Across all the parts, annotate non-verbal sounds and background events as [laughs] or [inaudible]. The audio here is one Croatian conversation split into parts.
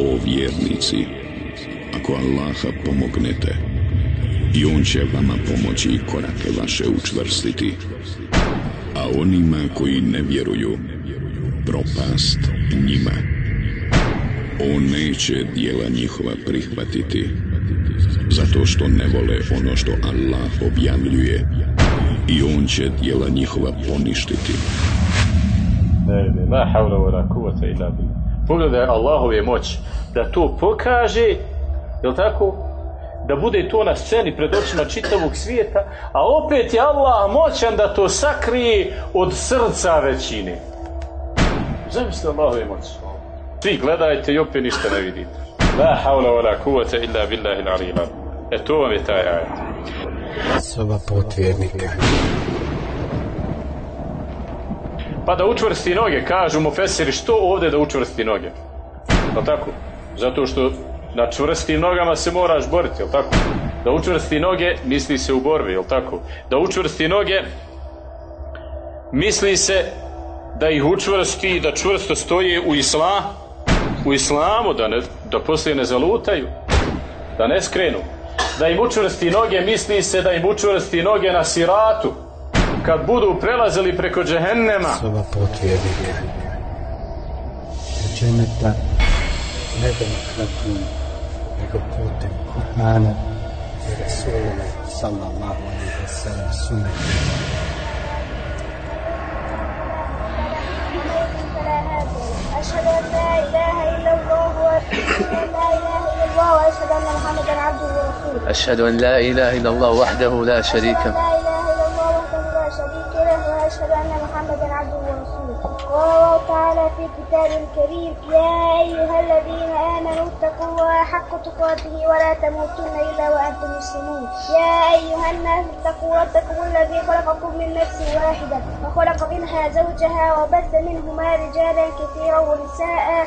O vjernici, ako Allaha pomognete, i On će vama pomoći i korake vaše učvrstiti. A onima koji ne vjeruju, propast njima. On neće dijela njihova prihvatiti, zato što ne vole ono što Allah objavljuje i On će dijela njihova poništiti. Ne, ne, la illa. Pogledaj Allahove moć da to pokaže, jel tako? Da bude to na sceni pred očima čitavog svijeta, a opet je Allah moćan da to sakrije od srca većine. Zamislite Allahove moći. Svi gledajte i opet ništa ne vidite. La havla wa la kuvata illa billahi E to vam je taj ajet. Soba potvjernika. Pa da učvrsti noge, kažu mu Fesiri, što ovdje da učvrsti noge? Jel tako? Zato što na čvrstim nogama se moraš boriti, jel tako? Da učvrsti noge, misli se u borbi, jel tako? Da učvrsti noge, misli se da ih učvrsti, da čvrsto stoje u isla, u islamu, da, ne, da poslije ne zalutaju, da ne skrenu. Da im učvrsti noge, misli se da im učvrsti noge na siratu, kad budu prelazili preko džehennema. Soba potvjernika. Dženeta ne demokratijom, nego putem Kur'ana i Rasulina sallallahu alaihi wa sallam sunnetima. أشهد أن لا إله إلا الله وأشهد أن لا إله إلا الله وأشهد أن محمدا عبده ورسوله أشهد أن لا إله إلا الله وحده لا شريك له وأشهد أن محمدا عبده ورسوله. قال الله تعالى في كتابه الكريم يا أيها الذين آمنوا اتقوا الله حق تقاته ولا تموتن إلا وأنتم مسلمون. يا أيها الناس اتقوا ربكم الذي خلقكم من نفس واحدة وخلق منها زوجها وبث منهما رجالا كثيرا ونساء.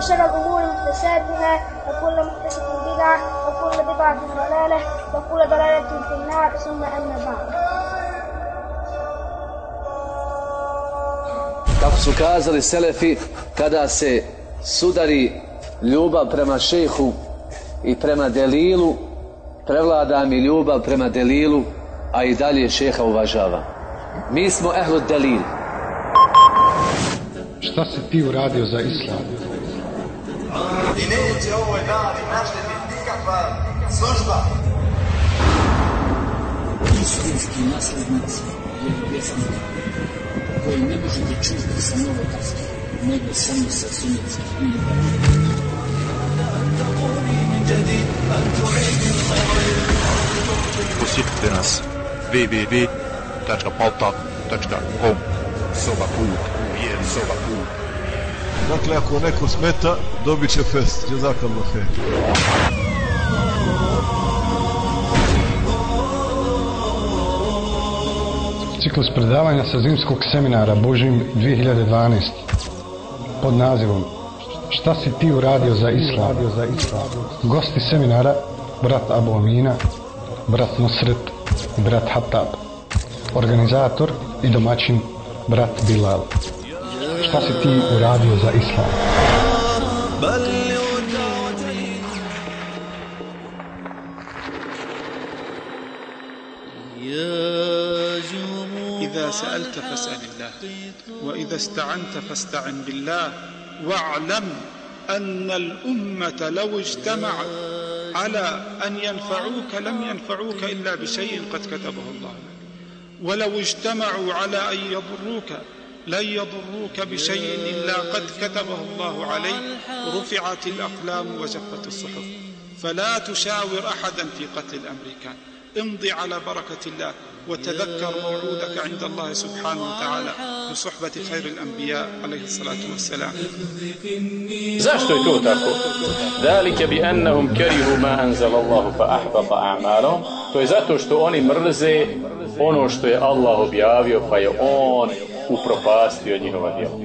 وشر الأمور محدثاتها وكل محدثة بدعة وكل بدعة ضلالة وكل ضلالة في النار ثم أما بعد Kako su kazali Selefi, kada se sudari ljubav prema šehu i prema delilu, prevlada mi ljubav prema delilu, a i dalje šeha uvažava. Mi smo ehlu delil. Šta si ti uradio za islam? I neće ovoj dani naštetiti nikakva služba. istinski naslednici vjerovjesnika koji ne možete čuti sa novotarskih, nego samo sa sunjetskih. Posjetite nas www.paltak.com Soba put, vjeri soba put. Dakle, ako neko smeta, dobit će fest. Jazakallah khair. Ciklus predavanja sa zimskog seminara Božim 2012 pod nazivom Šta si ti uradio za islam? Gosti seminara brat Abu Amina, brat Nusret i brat Hatab. Organizator i domaćin brat Bilal. Šta si ti uradio za islam? إذا سألت فاسأل الله وإذا استعنت فاستعن بالله واعلم أن الأمة لو اجتمعت على أن ينفعوك لم ينفعوك إلا بشيء قد كتبه الله ولو اجتمعوا على أن يضروك لن يضروك بشيء إلا قد كتبه الله عليك. رفعت الأقلام وجفت الصحف. فلا تشاور أحدا في قتل الأمريكان. امضي على بركة الله وتذكر موعودك عند الله سبحانه وتعالى بصحبة خير الأنبياء عليه الصلاة والسلام. Zašto je to tako? Dalike bi annahum karihu ma anzala Allahu ono što je Allah objavio pa je on upropastio njihova djela.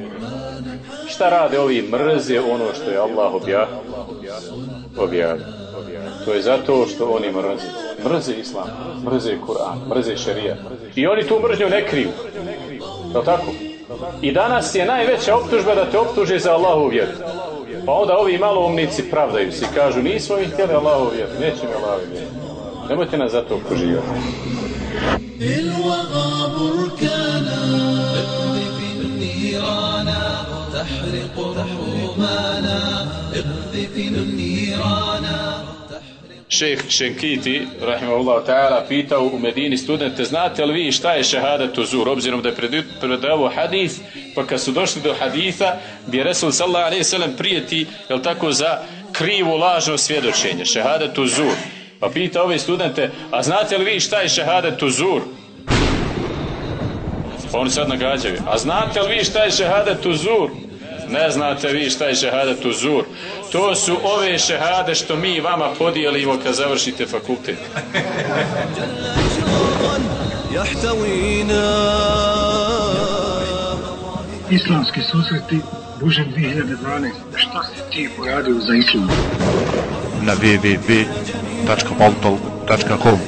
Šta rade ovi mrze ono što je Allah objavio? objavio. To je zato što oni mrze. Mrze islam, mrze Kur'an, mrze šerija. I oni tu mržnju ne kriju. Je tako? I danas je najveća optužba da te optuže za Allahu vjeru. Pa onda ovi maloumnici pravdaju se i kažu nismo mi htjeli Allahu vjeru, neće mi Allahu vjeru. Nemojte nas zato optuživati. تحرق رحومانا اقذف النيرانا šejh Šenkiti, rahimahullahu ta'ala, pitao u Medini studente, znate li vi šta je šehadat zur, obzirom da je predavao hadith, pa kad su došli do haditha, bi je Resul sallallahu alaihi sallam prijeti, jel tako, za krivo lažno svjedočenje, šehadat zur. Pa pita ove studente, a znate li vi šta je šehadat zur? Pa oni sad nagađaju, a znate li vi šta je šehadat zur? Ne znate vi šta je šehadat zur. To su ove šehade što mi vama podijelimo kad završite fakultet. Islamski susreti Bužen 2012. Šta si ti uradio za islam? Na www.maltol.com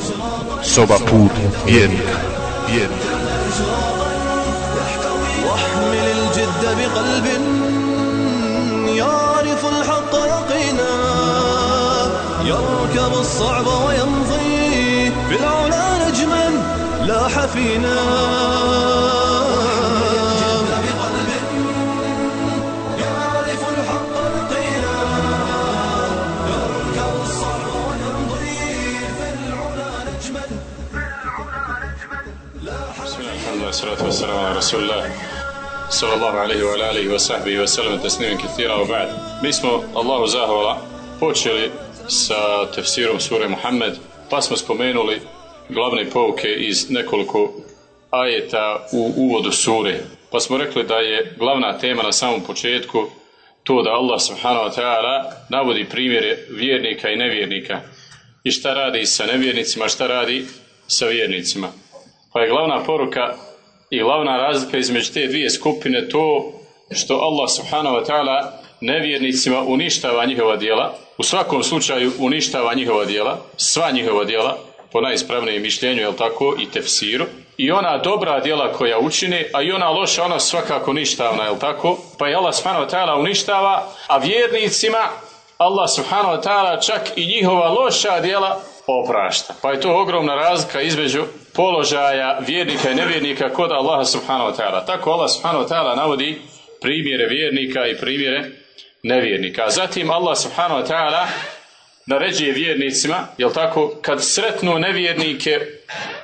Soba put vjernika. Vjernika. واحمل الجد بقلب يركب الصعب ويمضي في العلا نجما لاح فينا والصلاة والسلام على رسول الله صلى الله عليه وعلى آله وصحبه وسلم تسليما كثيرا وبعد mi smo Allahu zahvala počeli sa tefsirom sure Muhammed, pa smo spomenuli glavne pouke iz nekoliko ajeta u uvodu sure. Pa smo rekli da je glavna tema na samom početku to da Allah subhanahu wa ta'ala navodi primjere vjernika i nevjernika i šta radi sa nevjernicima, šta radi sa vjernicima. Pa je glavna poruka i glavna razlika između te dvije skupine to što Allah subhanahu wa ta'ala nevjernicima uništava njihova djela, u svakom slučaju uništava njihova djela, sva njihova djela, po najispravnijem mišljenju, jel tako, i tefsiru, i ona dobra djela koja učine, a i ona loša, ona svakako ništavna, jel tako, pa je Allah subhanahu wa ta'ala uništava, a vjernicima Allah subhanahu wa ta'ala čak i njihova loša djela oprašta. Pa je to ogromna razlika između položaja vjernika i nevjernika kod Allaha subhanahu wa ta'ala. Tako Allah subhanahu wa ta'ala navodi primjere vjernika i primjere nevjernika. Zatim Allah subhanahu wa ta'ala naređuje vjernicima, jel tako, kad sretnu nevjernike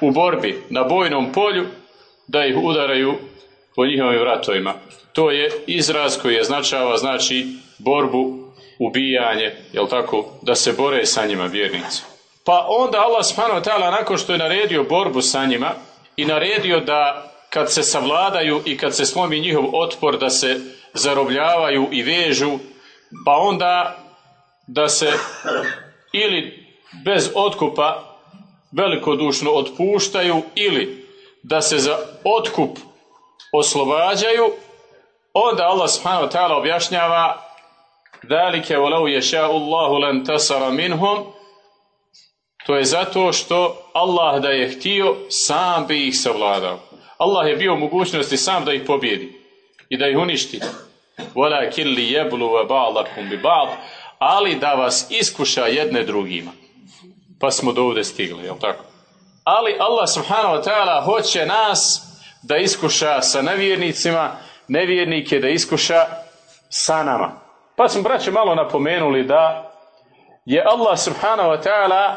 u borbi na bojnom polju, da ih udaraju po njihovim vratovima. To je izraz koji je značava, znači, borbu, ubijanje, jel tako, da se bore sa njima vjernici. Pa onda Allah subhanahu wa ta'ala nakon što je naredio borbu sa njima i naredio da kad se savladaju i kad se slomi njihov otpor da se zarobljavaju i vežu, pa onda da se ili bez otkupa velikodušno otpuštaju ili da se za otkup oslobađaju, onda Allah subhanahu wa ta'ala objašnjava Dalike walau yasha'u Allahu lan tasara minhum to je zato što Allah da je htio, sam bi ih savladao. Allah je bio u mogućnosti sam da ih pobjedi i da ih uništi. Vola killi jeblu ba'lakum bi ali da vas iskuša jedne drugima. Pa smo do ovdje stigli, jel tako? Ali Allah subhanahu wa ta'ala hoće nas da iskuša sa nevjernicima, nevjernike da iskuša sa nama. Pa smo braće malo napomenuli da je Allah subhanahu wa ta'ala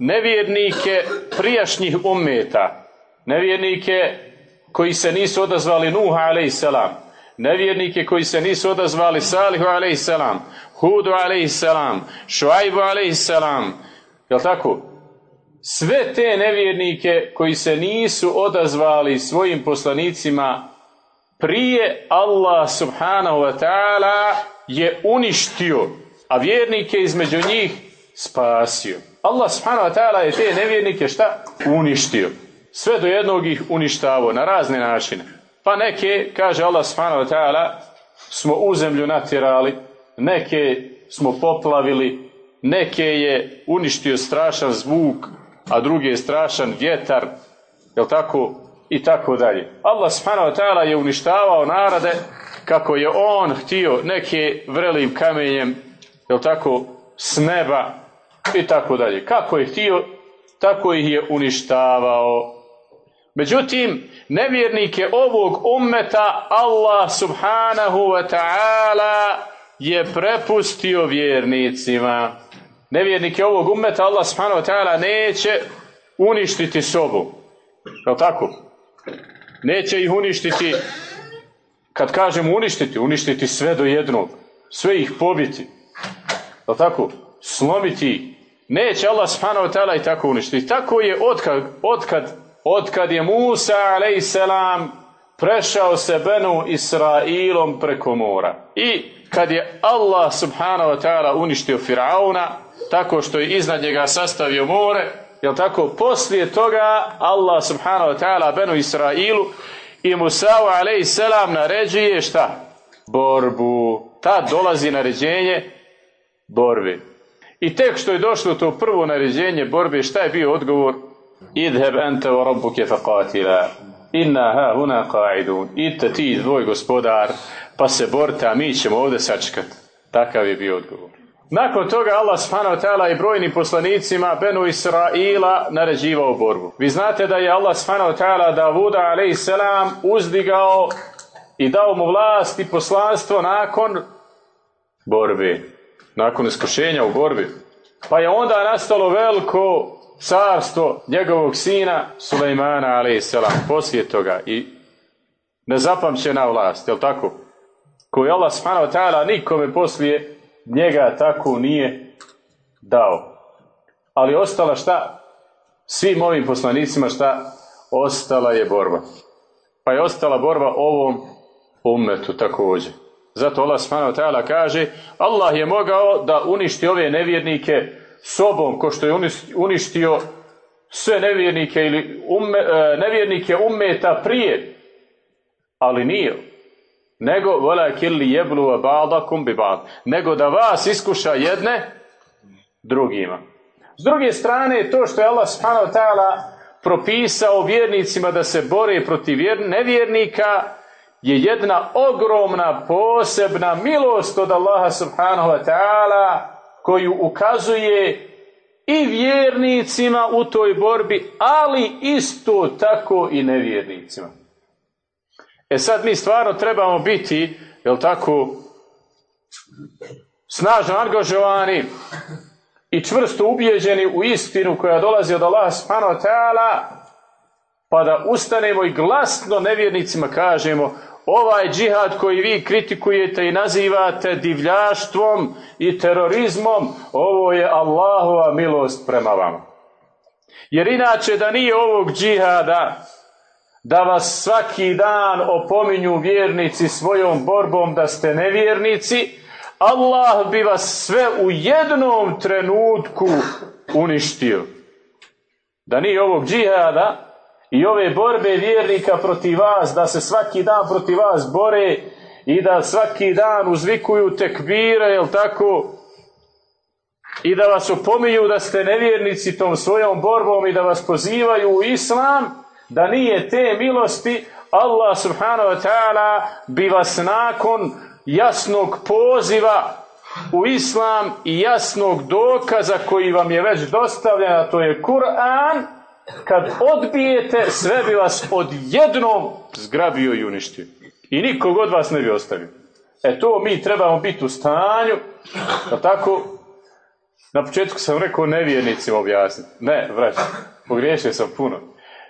nevjernike prijašnjih ummeta, nevjernike koji se nisu odazvali Nuha a.s. Nevjernike koji se nisu odazvali Salihu a.s. Hudu a.s. Šuajbu a.s. Jel tako? Sve te nevjernike koji se nisu odazvali svojim poslanicima prije Allah subhanahu wa ta'ala je uništio, a vjernike između njih spasio. Allah subhanahu wa ta'ala je te nevjernike šta? Uništio. sve do jednog ih uništavao na razne načine. Pa neke, kaže Allah subhanahu wa ta'ala, smo u zemlju natjerali, neke smo poplavili, neke je uništio strašan zvuk, a drugi je strašan vjetar, jel tako? I tako dalje. Allah subhanahu wa ta'ala je uništavao narode kako je on htio neke vrelim kamenjem, jel tako, s neba i tako dalje. Kako je htio, tako ih je uništavao. Međutim, nevjernike ovog ummeta Allah subhanahu wa ta'ala je prepustio vjernicima. Nevjernike ovog ummeta Allah subhanahu wa ta'ala neće uništiti sobu. Je tako? Neće ih uništiti, kad kažem uništiti, uništiti sve do jednog. Sve ih pobiti. Je tako? Slomiti. Neće Allah subhanahu wa ta'ala i tako uništiti. Tako je otkad, otkad, otkad je Musa a.s. prešao se Benu Israilom preko mora. I kad je Allah subhanahu wa ta'ala uništio Firauna, tako što je iznad njega sastavio more, jel tako, poslije toga Allah subhanahu wa ta'ala Benu Israilu i Musa'u a.s. naređuje šta? Borbu. Tad dolazi naređenje borbe. I tek što je došlo to prvo naređenje borbe, šta je bio odgovor? Idheb ente wa rabbuke faqatila. Inna ha huna qa'idun. Idite ti dvoj gospodar, pa se borite, a mi ćemo ovdje sačekati. Takav je bio odgovor. Nakon toga Allah subhanahu ta'ala i brojnim poslanicima Benu Israila naređivao borbu. Vi znate da je Allah subhanahu ta'ala Davuda a.s. uzdigao i dao mu vlast i poslanstvo nakon borbe. Nakon iskušenja u borbi. Pa je onda nastalo veliko carstvo njegovog sina Sulejmana a.s. poslije toga i nezapamćena vlast, jel tako? Koju Allah subhanahu ta'ala nikome poslije njega tako nije dao. Ali ostala šta? Svim ovim poslanicima šta? Ostala je borba. Pa je ostala borba ovom ummetu također. Zato Allah subhanahu ta'ala kaže Allah je mogao da uništi ove nevjernike sobom, ko što je uništio sve nevjernike ili umme, nevjernike ummeta prije. Ali nije. Nego walakin li yabluwa ba'dakum bi ba'd. Nego da vas iskuša jedne drugima. S druge strane to što je Allah subhanahu ta'ala propisao vjernicima da se bore protiv nevjernika je jedna ogromna posebna milost od Allaha subhanahu wa ta'ala koju ukazuje i vjernicima u toj borbi, ali isto tako i nevjernicima. E sad mi stvarno trebamo biti, jel tako, snažno angažovani i čvrsto ubijeđeni u istinu koja dolazi od Allaha subhanahu wa ta'ala, pa da ustanemo i glasno nevjernicima kažemo ovaj džihad koji vi kritikujete i nazivate divljaštvom i terorizmom, ovo je Allahova milost prema vama. Jer inače da nije ovog džihada, da vas svaki dan opominju vjernici svojom borbom da ste nevjernici, Allah bi vas sve u jednom trenutku uništio. Da nije ovog džihada i ove borbe vjernika protiv vas, da se svaki dan protiv vas bore i da svaki dan uzvikuju tekbire, jel tako? I da vas opominju da ste nevjernici tom svojom borbom i da vas pozivaju u islam, da nije te milosti, Allah subhanahu wa ta'ala bi vas nakon jasnog poziva u islam i jasnog dokaza koji vam je već dostavljen, a to je Kur'an, kad odbijete, sve bi vas odjednom zgrabio i uništio. I nikog od vas ne bi ostavio. E to mi trebamo biti u stanju, da tako, na početku sam rekao nevjernicima objasniti. Ne, vraćam, pogriješio sam puno.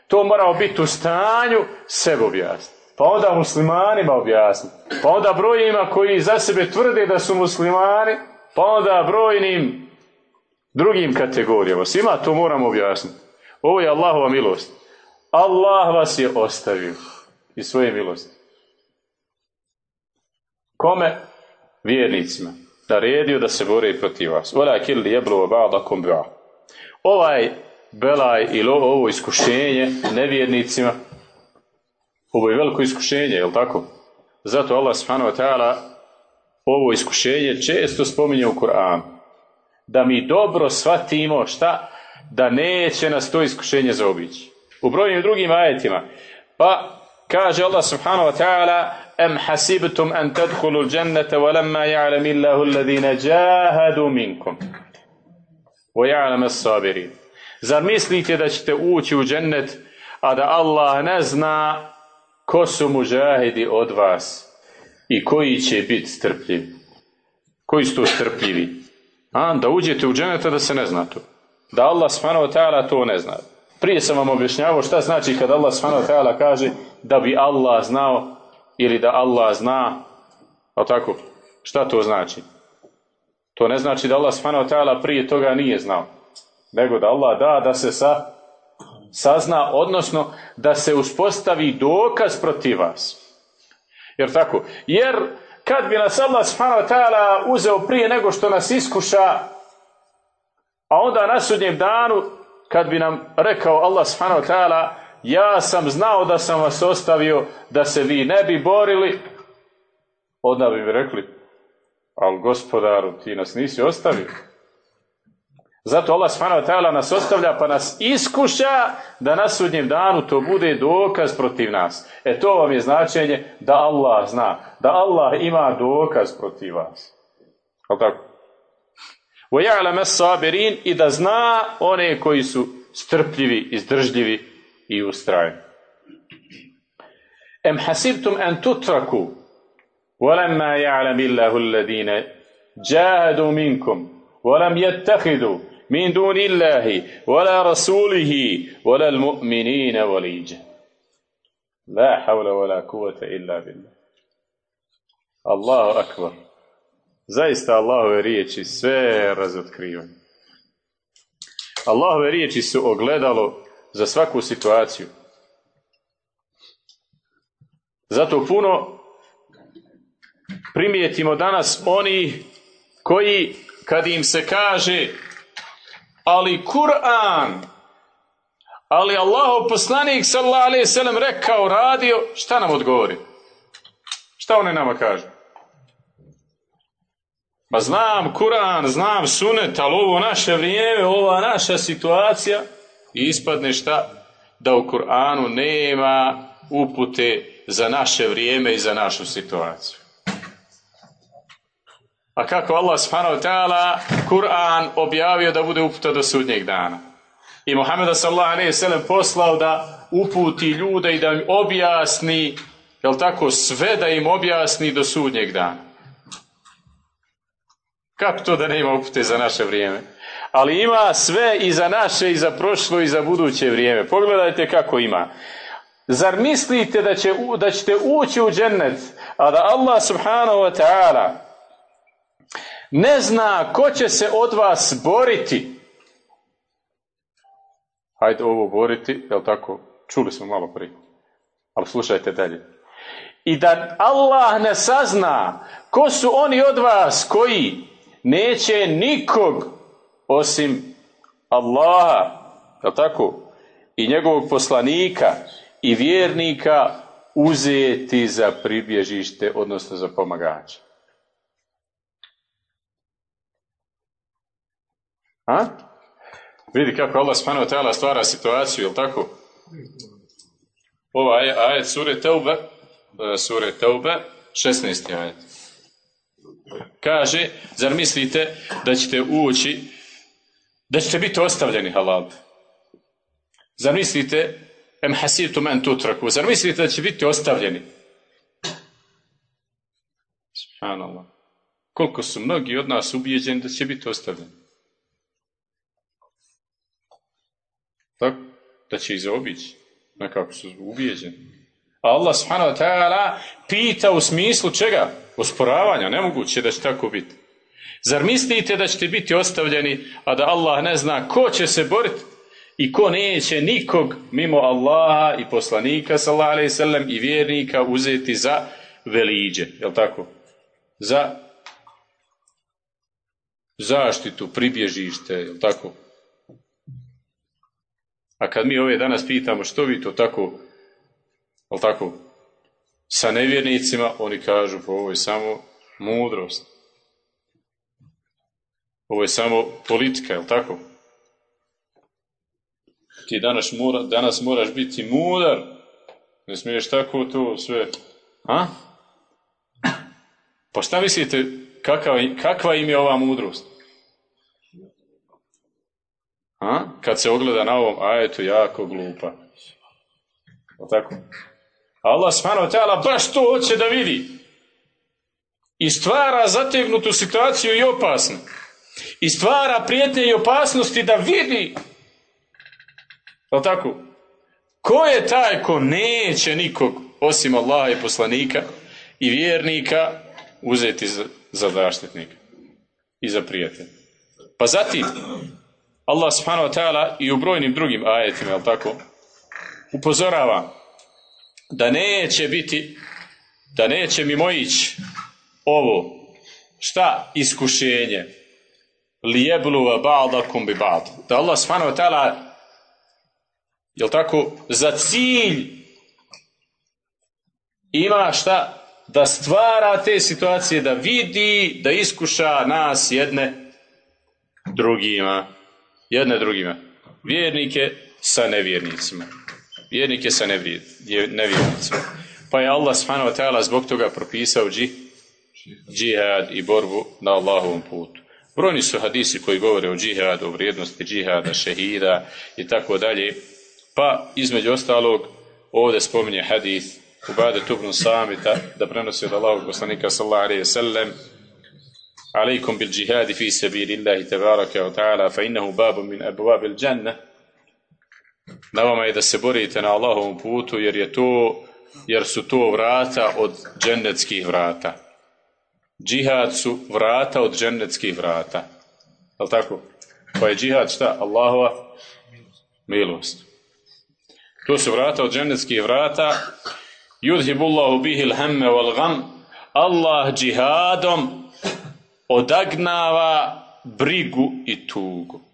To moramo biti u stanju sebe objasniti. Pa onda muslimanima objasniti. Pa onda brojima koji za sebe tvrde da su muslimani, pa onda brojnim drugim kategorijama. Svima to moramo objasniti. Ovo je Allahova milost. Allah vas je ostavio i svoje milosti. Kome? Vjernicima. Naredio da se bore protiv vas. Ovaj belaj ili ovo iskušenje nevjernicima, ovo je veliko iskušenje, je tako? Zato Allah subhanahu wa ta'ala ovo iskušenje često spominje u Kur'anu. Da mi dobro shvatimo šta? Da neće nas to iskušenje zaobići. U brojnim drugim ajetima. Pa kaže Allah subhanahu wa ta'ala Em hasibtum an tadkhulu wa lamma ya'lam illahu alladhina jahadu minkum wa ya'lam as-sabirin. Zar mislite da ćete ući u džennet, a da Allah ne zna ko su mužahidi od vas i koji će biti strpljivi? Koji su to strpljivi? A, da uđete u džennet, da se ne zna to. Da Allah subhanahu wa ta'ala to ne zna. Prije sam vam objašnjavao šta znači kad Allah subhanahu wa ta'ala kaže da bi Allah znao ili da Allah zna, a tako, šta to znači? To ne znači da Allah subhanahu wa ta'ala prije toga nije znao, nego da Allah da da se sa, sazna, odnosno da se uspostavi dokaz protiv vas. Jer tako, jer kad bi nas Allah subhanahu wa ta'ala uzeo prije nego što nas iskuša, a onda na sudnjem danu, kad bi nam rekao Allah subhanahu ta'ala, ja sam znao da sam vas ostavio da se vi ne bi borili, onda bi mi rekli, ali gospodaru, ti nas nisi ostavio. Zato Allah subhanahu ta'ala nas ostavlja pa nas iskuša da na sudnjem danu to bude dokaz protiv nas. E to vam je značenje da Allah zna, da Allah ima dokaz protiv vas. Ali tako? وَيَعْلَمَ الصَّابِرِينَ I da zna one koji su strpljivi, izdržljivi i ustrajni. Em hasibtum en tutraku ولما يعلم الله الذين جاهدوا منكم ولم يتخذوا من دون الله ولا رسوله ولا المؤمنين وليجا لا حول ولا قوة إلا بالله الله أكبر Zaista Allahove riječi sve razotkrivaju. Allahove riječi su ogledalo za svaku situaciju. Zato puno primijetimo danas oni koji kad im se kaže ali Kur'an ali Allahov poslanik sallallahu alejhi ve sellem rekao radio šta nam odgovori šta oni nama kažu Ma znam Kur'an, znam sunet, ali ovo naše vrijeme, ova naša situacija i ispadne šta? Da u Kur'anu nema upute za naše vrijeme i za našu situaciju. A kako Allah subhanahu ta'ala Kur'an objavio da bude uputa do sudnjeg dana. I Muhammeda sallallahu alaihi sallam poslao da uputi ljude i da im objasni, jel tako, sve da im objasni do sudnjeg dana. Kako to da nema upute za naše vrijeme? Ali ima sve i za naše i za prošlo i za buduće vrijeme. Pogledajte kako ima. Zar mislite da, će, da ćete ući u džennet, a da Allah subhanahu wa ta'ala ne zna ko će se od vas boriti? Hajde ovo boriti, jel tako? Čuli smo malo prije. Ali slušajte dalje. I da Allah ne sazna ko su oni od vas koji neće nikog osim Allaha, jel tako? I njegovog poslanika i vjernika uzeti za pribježište, odnosno za pomagača. A? Vidi kako Allah wa ta'ala stvara situaciju, jel tako? Ova ajet sure Teube, sure Teube, 16. ajet. Kaže, zar mislite da ćete ući, da ćete biti ostavljeni halal? Zar mislite, em hasibtum en tutraku, zar mislite da će biti ostavljeni? Subhanallah. Koliko su mnogi od nas ubijeđeni da će biti ostavljeni? Tako? Da će ih zaobići. Nekako su ubijeđeni. A Allah subhanahu wa ta'ala pita u smislu čega? Osporavanja, nemoguće da će tako biti. Zar mislite da ćete biti ostavljeni, a da Allah ne zna ko će se boriti i ko neće nikog mimo Allaha i poslanika sallallahu alejhi i vjernika uzeti za veliđe, jel tako? Za zaštitu, pribježište, jel tako? A kad mi ove danas pitamo što vi to tako, ali tako, sa nevjernicima, oni kažu pa ovo je samo mudrost. Ovo je samo politika, je tako? Ti danas, mora, danas moraš biti mudar. Ne smiješ tako to sve. A? Pa šta mislite, kakva, kakva im je ova mudrost? A? Kad se ogleda na ovom ajetu, jako glupa. O tako? Allah subhanahu wa baš to hoće da vidi. I stvara zategnutu situaciju i opasnu. I stvara prijetnje i opasnosti da vidi. O tako? Ko je taj ko neće nikog osim Allaha i poslanika i vjernika uzeti za zaštitnika i za prijatelja? Pa zatim, Allah subhanahu wa ta'ala i u brojnim drugim ajetima, jel tako, upozorava da neće biti, da neće mimo ići ovo, šta iskušenje, lijebluva ba'dakum bi ba'd. Da Allah subhanahu wa ta'ala, jel tako, za cilj ima šta? Da stvara te situacije, da vidi, da iskuša nas jedne drugima jedne drugima. Vjernike sa nevjernicima vjernike sa nevjernicima. Pa je Allah subhanahu wa ta'ala zbog toga propisao džihad i borbu na Allahovom putu. Brojni su hadisi koji govore o džihadu, o vrijednosti džihada, šehida i tako dalje. Pa, između ostalog, ovdje spominje hadis Bade Tubnu Samita da prenosi od Allahog poslanika sallallahu alaihi bil džihadi fi sebi lillahi tebaraka kao ta'ala fa innahu babu min abubabil džanna na vama je da se borite na Allahovom putu jer je to jer su to vrata od džennetskih vrata. Džihad su vrata od džennetskih vrata. Je tako? Pa je džihad šta? Allahova milost. To su vrata od džennetskih vrata. Yudhibullahu bihil hemme wal gam. Allah džihadom odagnava brigu i tugu.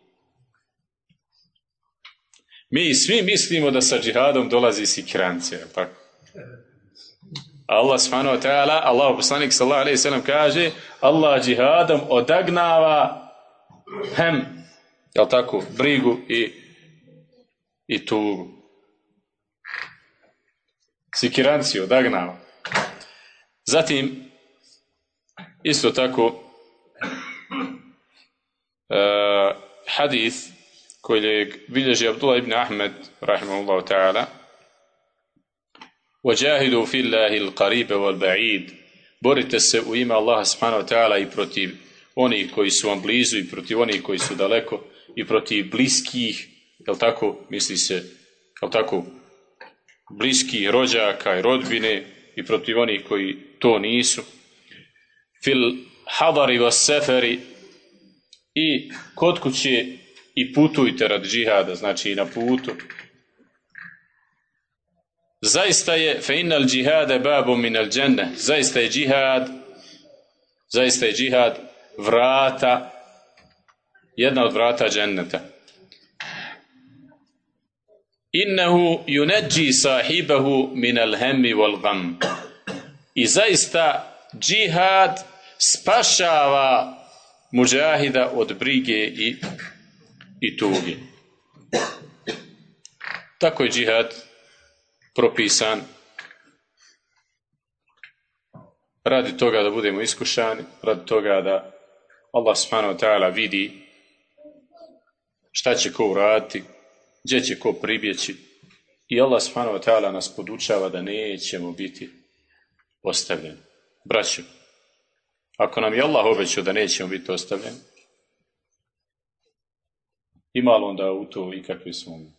Mi svi mislimo da sa džihadom dolazi sikrancija, tako? Allah subhanahu wa ta'ala, Allah poslanik sallallahu alaihi sallam kaže Allah džihadom odagnava hem, jel tako, brigu i, i tugu. Sikiranciju odagnava. Zatim, isto tako, uh, hadith kojeg bilježi Abdullah ibn Ahmed rahimahullahu ta'ala وَجَاهِدُوا فِي اللَّهِ الْقَرِيبَ وَالْبَعِيدِ Borite se u ime Allaha subhanahu wa ta'ala i protiv onih koji su vam blizu i protiv onih koji su daleko i protiv bliskih, jel tako, misli se, jel tako, bliskih rođaka i rodbine i protiv onih koji to nisu. Fil hadari vas seferi i kod kuće i putujte radi džihada, znači i na putu. Zaista je fe innal džihade babu min al dženne. Zaista je džihad zaista je džihad vrata jedna od vrata dženneta. Innehu yuneđi sahibahu min al hemmi wal gam. I zaista džihad spašava muđahida od brige i, i tuge. Tako je džihad propisan radi toga da budemo iskušani, radi toga da Allah subhanahu wa ta'ala vidi šta će ko uraditi, gdje će ko pribjeći i Allah subhanahu wa ta'ala nas podučava da nećemo biti ostavljeni. Braćo, ako nam je Allah obećao da nećemo biti ostavljeni, ima li onda u to ikakve sumnje?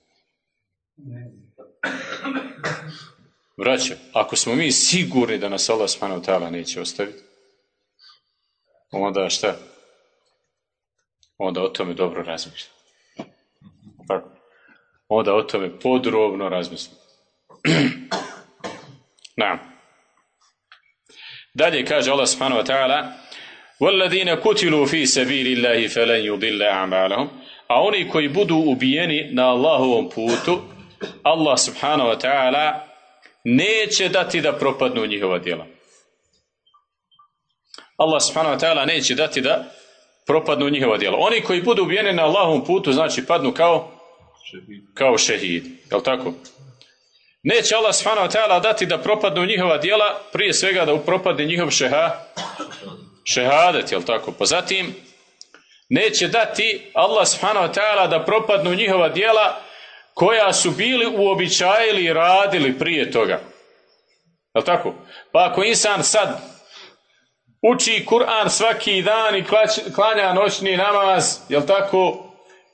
Vraća, ako smo mi sigurni da nas Allah subhanahu ta'ala neće ostaviti, onda šta? Onda o tome dobro razmišljamo. Tako. Onda o tome podrobno razmislimo. [clears throat] Na. Dalje kaže Allah subhanahu wa ta'ala وَالَّذِينَ كُتِلُوا فِي سَبِيلِ اللَّهِ فَلَنْ يُضِلَّ أَعْمَالَهُمْ a oni koji budu ubijeni na Allahovom putu, Allah subhanahu wa ta'ala neće dati da propadnu njihova djela. Allah subhanahu wa ta'ala neće dati da propadnu njihova djela. Oni koji budu ubijeni na Allahovom putu, znači padnu kao kao šehid. Jel tako? Neće Allah subhanahu wa ta'ala dati da propadnu njihova djela, prije svega da propadne njihov šeha, šehadet, jel tako? Pa zatim, neće dati Allah subhanahu wa ta'ala da propadnu njihova djela koja su bili uobičajili i radili prije toga. Jel tako? Pa ako insan sad uči Kur'an svaki dan i klanja noćni namaz, jel tako?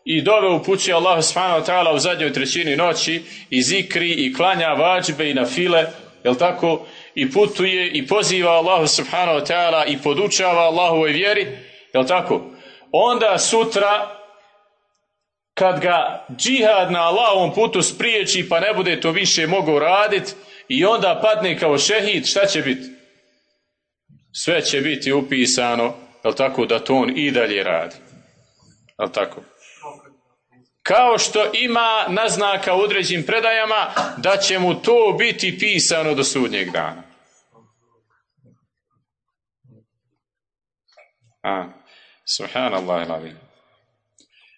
I dove upući Allah subhanahu wa ta'ala u zadnjoj trećini noći i zikri i klanja vađbe i na file, jel tako? I putuje i poziva Allah subhanahu wa ta'ala i podučava Allahovoj vjeri, jel tako? Onda sutra kad ga džihad na Allahovom putu spriječi pa ne bude to više mogao raditi i onda padne kao šehid, šta će biti? Sve će biti upisano, jel tako, da to on i dalje radi. Jel tako? Kao što ima naznaka u određenim predajama da će mu to biti pisano do sudnjeg dana. A, subhanallah alim.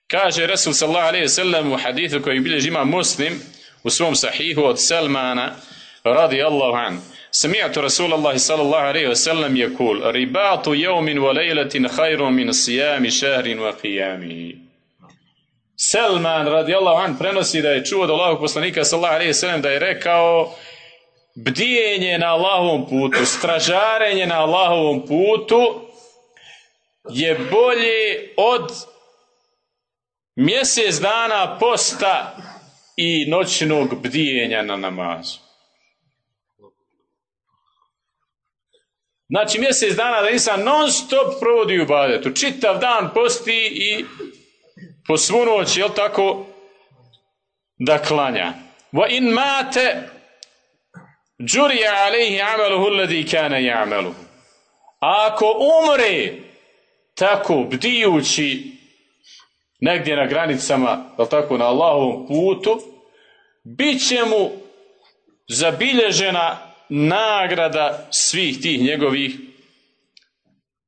Kaže Resul sallallahu alaihi sallam u hadithu koji bilježi ima muslim u svom sahihu od Salmana radi Allahu an. سمعت رسول الله صلى الله عليه وسلم يقول رباط يوم وليلة خير من صيام شهر وقيامه Selman radijallahu an prenosi da je čuo od Allahog poslanika sallallahu alejhi ve sellem da je rekao bdijenje na Allahovom putu, stražarenje na Allahovom putu je bolje od mjesec dana posta i noćnog bdijenja na namazu. Znači mjesec dana da insan non stop provodi u badetu, čitav dan posti i po svu noć, jel tako, da klanja. Wa in mate džurija alaihi amaluhu alladhi kana ya'maluhu. A ako umre tako bdijući negdje na granicama, jel tako, na Allahovom putu, bit će mu zabilježena nagrada svih tih njegovih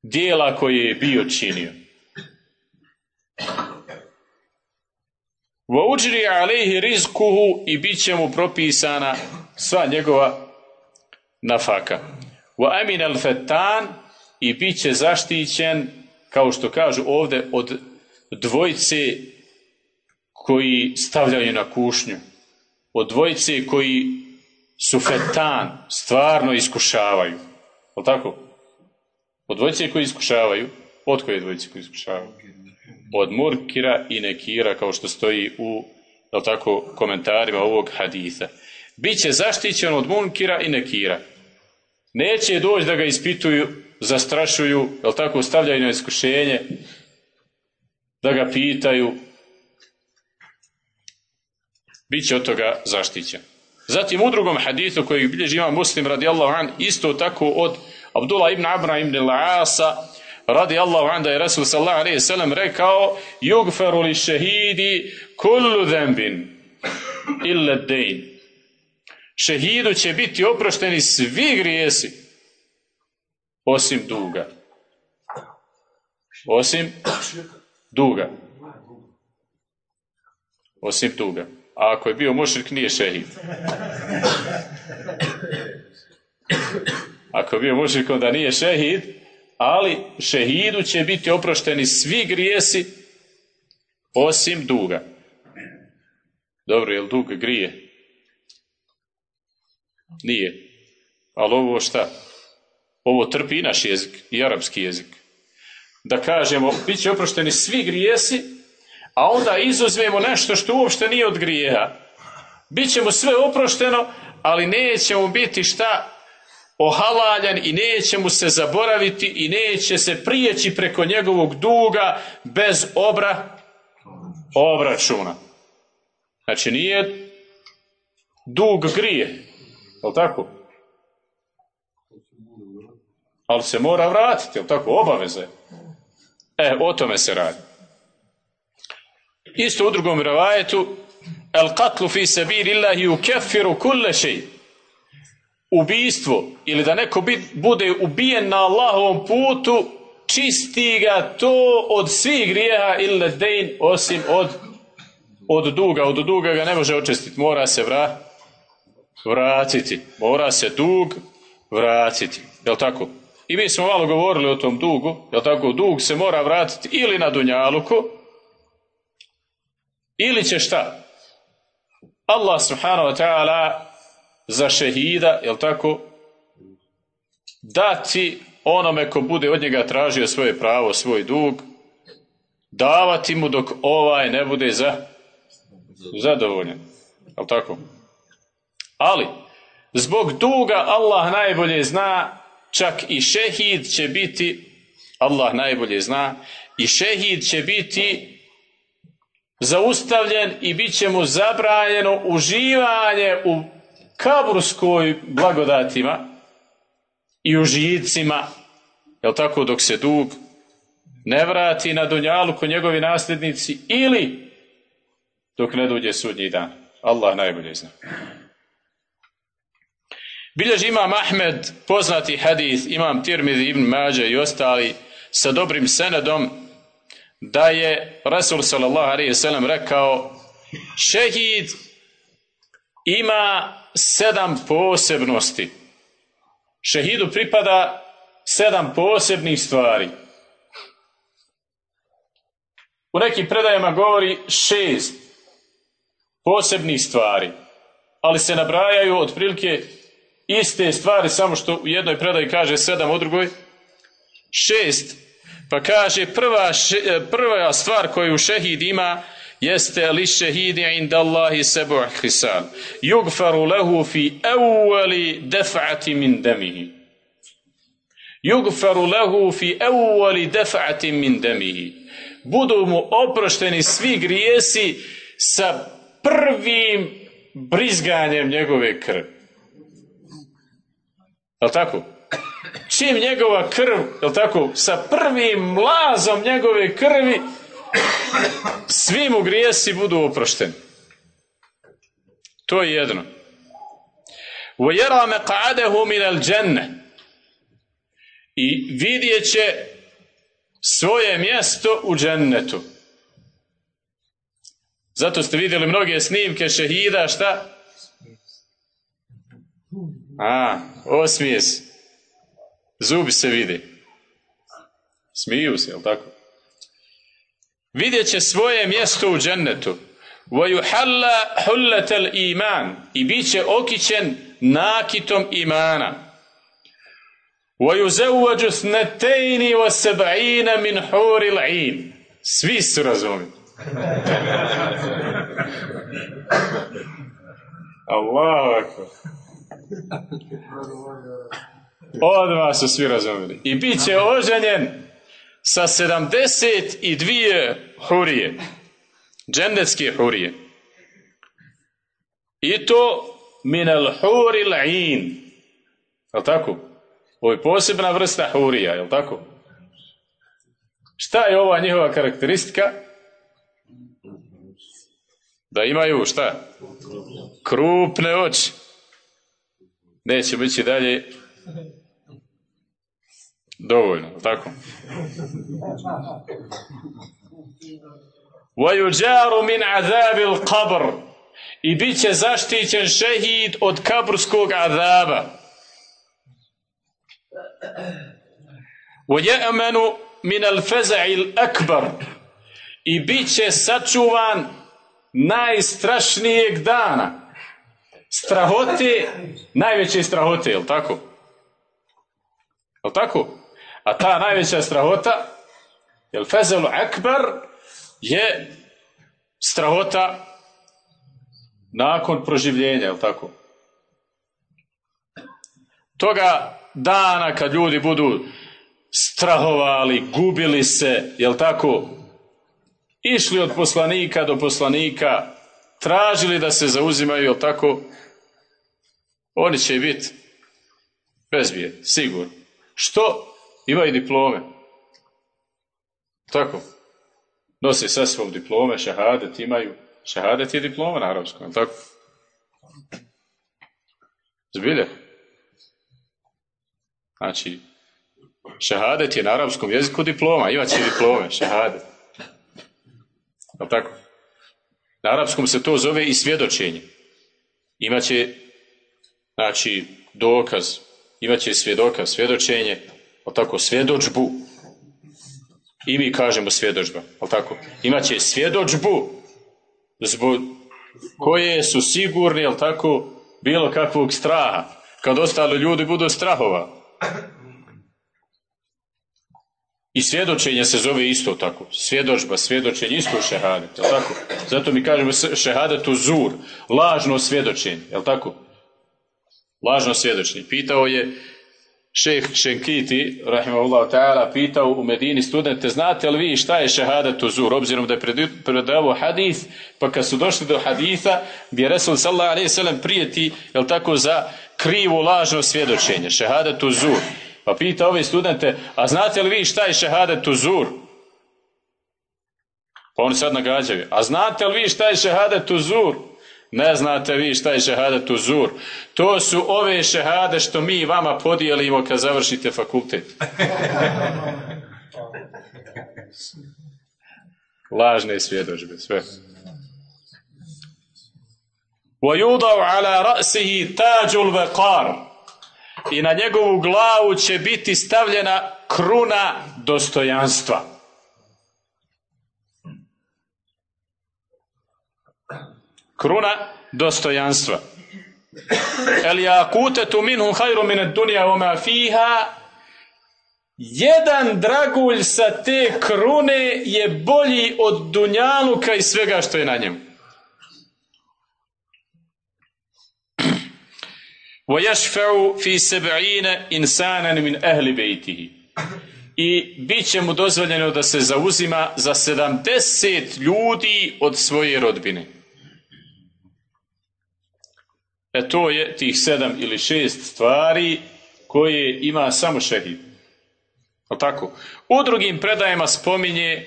dijela koje je bio činio. Wa uđri alejhi rizkuhu i bit će mu propisana sva njegova nafaka. Wa amin al fetan i bit će zaštićen, kao što kažu ovdje, od dvojce koji stavljaju na kušnju. Od dvojce koji su fetan, stvarno iskušavaju. O tako? Od dvojce koji iskušavaju, od koje dvojice koji iskušavaju? Od murkira i nekira, kao što stoji u tako, komentarima ovog haditha. Biće zaštićen od munkira i nekira. Neće doći da ga ispituju, zastrašuju, jel tako, stavljaju na iskušenje, da ga pitaju. Biće od toga zaštićen. Zatim u drugom hadithu koji bilježi ima muslim radijallahu an, isto tako od Abdullah ibn Abra ibn La'asa, radi Allahu an da je Rasul sallallahu alaihi sallam rekao yugferu li šehidi kullu zembin illa dejn. Šehidu će biti oprošteni svi grijesi osim duga. Osim duga. Osim duga. A ako je bio mušrik, nije šehid. Ako je bio mušrik, onda nije šehid, ali šehidu će biti oprošteni svi grijesi osim duga. Dobro, je li dug grije? Nije. Ali ovo šta? Ovo trpi i naš jezik, i arapski jezik. Da kažemo, bit će oprošteni svi grijesi, a onda izuzmemo nešto što uopšte nije od grijeha. Biće mu sve oprošteno, ali neće mu biti šta ohalaljan i neće mu se zaboraviti i neće se prijeći preko njegovog duga bez obra obračuna. Znači nije dug grije. Je tako? Ali se mora vratiti, jel tako? Obaveze. E, o tome se radi. Isto u drugom ravajetu, el katlu fi sabirillahi ukeffiru kulle šeji ubijstvo ili da neko bude ubijen na Allahovom putu čisti ga to od svih grijeha ili dejn osim od od duga, od duga ga ne može očistiti, mora se vra, vratiti, mora se dug vratiti, jel tako? I mi smo malo govorili o tom dugu, jel tako? Dug se mora vratiti ili na Dunjaluku, ili će šta? Allah subhanahu wa ta'ala za šehida, jel tako, dati onome ko bude od njega tražio svoje pravo, svoj dug, davati mu dok ovaj ne bude za, zadovoljan. Jel tako? Ali, zbog duga Allah najbolje zna, čak i šehid će biti, Allah najbolje zna, i šehid će biti zaustavljen i bit će mu zabranjeno uživanje u kaburskoj blagodatima i užicima, jel tako, dok se dug ne vrati na Dunjalu ko njegovi nasljednici ili dok ne dođe sudnji dan. Allah najbolje zna. Bilježi imam Ahmed, poznati hadith, imam Tirmidhi ibn Mađe i ostali sa dobrim senedom da je Rasul sallallahu alaihi sallam rekao šehid ima sedam posebnosti. Šehidu pripada sedam posebnih stvari. U nekim predajama govori šest posebnih stvari, ali se nabrajaju otprilike iste stvari, samo što u jednoj predaji kaže sedam, u drugoj šest. Pa kaže prva, prva stvar koju šehid ima jeste li šehidi inda Allahi sebu hisal. Jugfaru lehu fi evvali defa'ati min demihi. Jugfaru lehu fi evvali defa'ati min demihi. Budu mu oprošteni svi grijesi sa prvim brizganjem njegove krvi. Jel tako? Čim njegova krv, jel tako, sa prvim mlazom njegove krvi svi mu grijesi budu oprošteni. To je jedno. وَيَرَى مَقْعَدَهُ مِنَ الْجَنَّةِ I vidjet će svoje mjesto u džennetu. Zato ste vidjeli mnoge snimke šehida, šta? A, osmije se. Zubi se vidi. Smiju se, jel tako? vidjet će svoje mjesto u džennetu. وَيُحَلَّ حُلَّةَ الْإِيمَانِ I bit će okićen nakitom imana. وَيُزَوَّجُ سْنَتَيْنِ وَسَبْعِينَ مِنْ حُورِ الْعِينِ Svi su razumili. [laughs] Allahu akbar. Odmah su svi razumili. I bit će oženjen sa 72 hurije, džendetske hurije. I to min al huri l'in. Jel tako? Ovo je posebna vrsta hurija, jel tako? Šta je ova njihova karakteristika? Da imaju šta? Krupne oči Neće biti dalje Dovoljno, tako? وَيُجَارُ مِنْ عَذَابِ الْقَبْرِ I bit će zaštićen šehid od kaburskog azaba. وَيَأْمَنُ مِنَ الْفَزَعِ الْأَكْبَرِ I bit će sačuvan najstrašnijeg dana. Strahote, najveće strahote, je li tako? Je li tako? A ta najveća strahota, jel fezelu akbar, je strahota nakon proživljenja, jel tako? Toga dana kad ljudi budu strahovali, gubili se, jel tako? Išli od poslanika do poslanika, tražili da se zauzimaju, jel tako? Oni će biti bezbije, sigurno. što imaju diplome. Tako. Nose sa svom diplome, šahadet imaju. Šahadet je diploma na arapskom, tako? Zbilje? Znači, šahadet je na arapskom jeziku diploma, imat će diplome, šahadet. Je tako? Na arapskom se to zove i svjedočenje. Imaće, znači, dokaz, imaće svjedoka, svjedočenje, ali tako, svjedočbu. I mi kažemo svjedočba, ali tako, imaće svjedočbu zbog koje su sigurni, ali tako, bilo kakvog straha, kad ostali ljudi budu strahova. I svjedočenje se zove isto tako. Svjedočba, svjedočenje, isto šehadet, jel tako? Zato mi kažemo šehadetu zur, lažno svjedočenje, jel tako? Lažno svjedočenje. Pitao je šeh Šenkiti, rahimahullah ta'ala, pitao u Medini studente, znate li vi šta je šehadetu zur, obzirom da je predavao hadith, pa kad su došli do haditha, bi je Resul sallallahu alaihi sallam prijeti, jel tako, za krivo lažno svjedočenje, šehadetu zur. Pa pita ove studente, a znate li vi šta je šehadet zur? Pa oni sad nagađaju, a znate li vi šta je šehadet zur? Ne znate vi šta je šehadet zur. To su ove šehade što mi vama podijelimo kad završite fakultet. [laughs] Lažne svjedočbe, sve. وَيُضَوْ عَلَى رَأْسِهِ تَاجُ الْوَقَارِ i na njegovu glavu će biti stavljena kruna dostojanstva. Kruna dostojanstva. El jakutetu minhum hajru min dunja oma fiha jedan dragulj sa te krune je bolji od dunjaluka i svega što je na njemu. وَيَشْفَعُ فِي سَبْعِينَ إِنسَانًا مِنْ أَهْلِ بَيْتِهِ I bit će mu dozvoljeno da se zauzima za 70 ljudi od svoje rodbine. E to je tih sedam ili šest stvari koje ima samo šehid. Jel tako? U drugim predajama spominje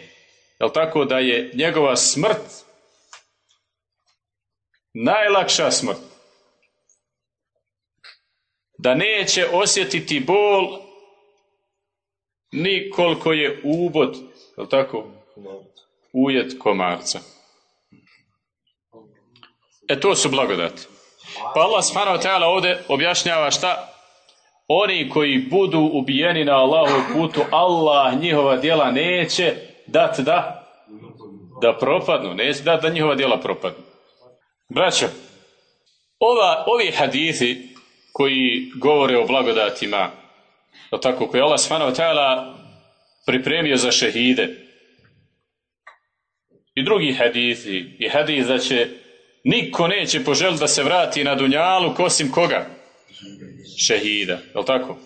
jel tako, da je njegova smrt najlakša smrt da neće osjetiti bol ni koliko je ubod, je tako, ujet komarca. E to su blagodati. Pa Allah subhanahu ovdje objašnjava šta? Oni koji budu ubijeni na Allahov putu, Allah njihova djela neće dat da da propadnu, neće da njihova djela propadnu. Braćo, ova, ovi hadithi koji govore o blagodatima, o tako, koje Allah subhanahu pripremio za šehide. I drugi hadithi, i hadith da će niko neće poželiti da se vrati na dunjalu osim koga? Šehida, je tako?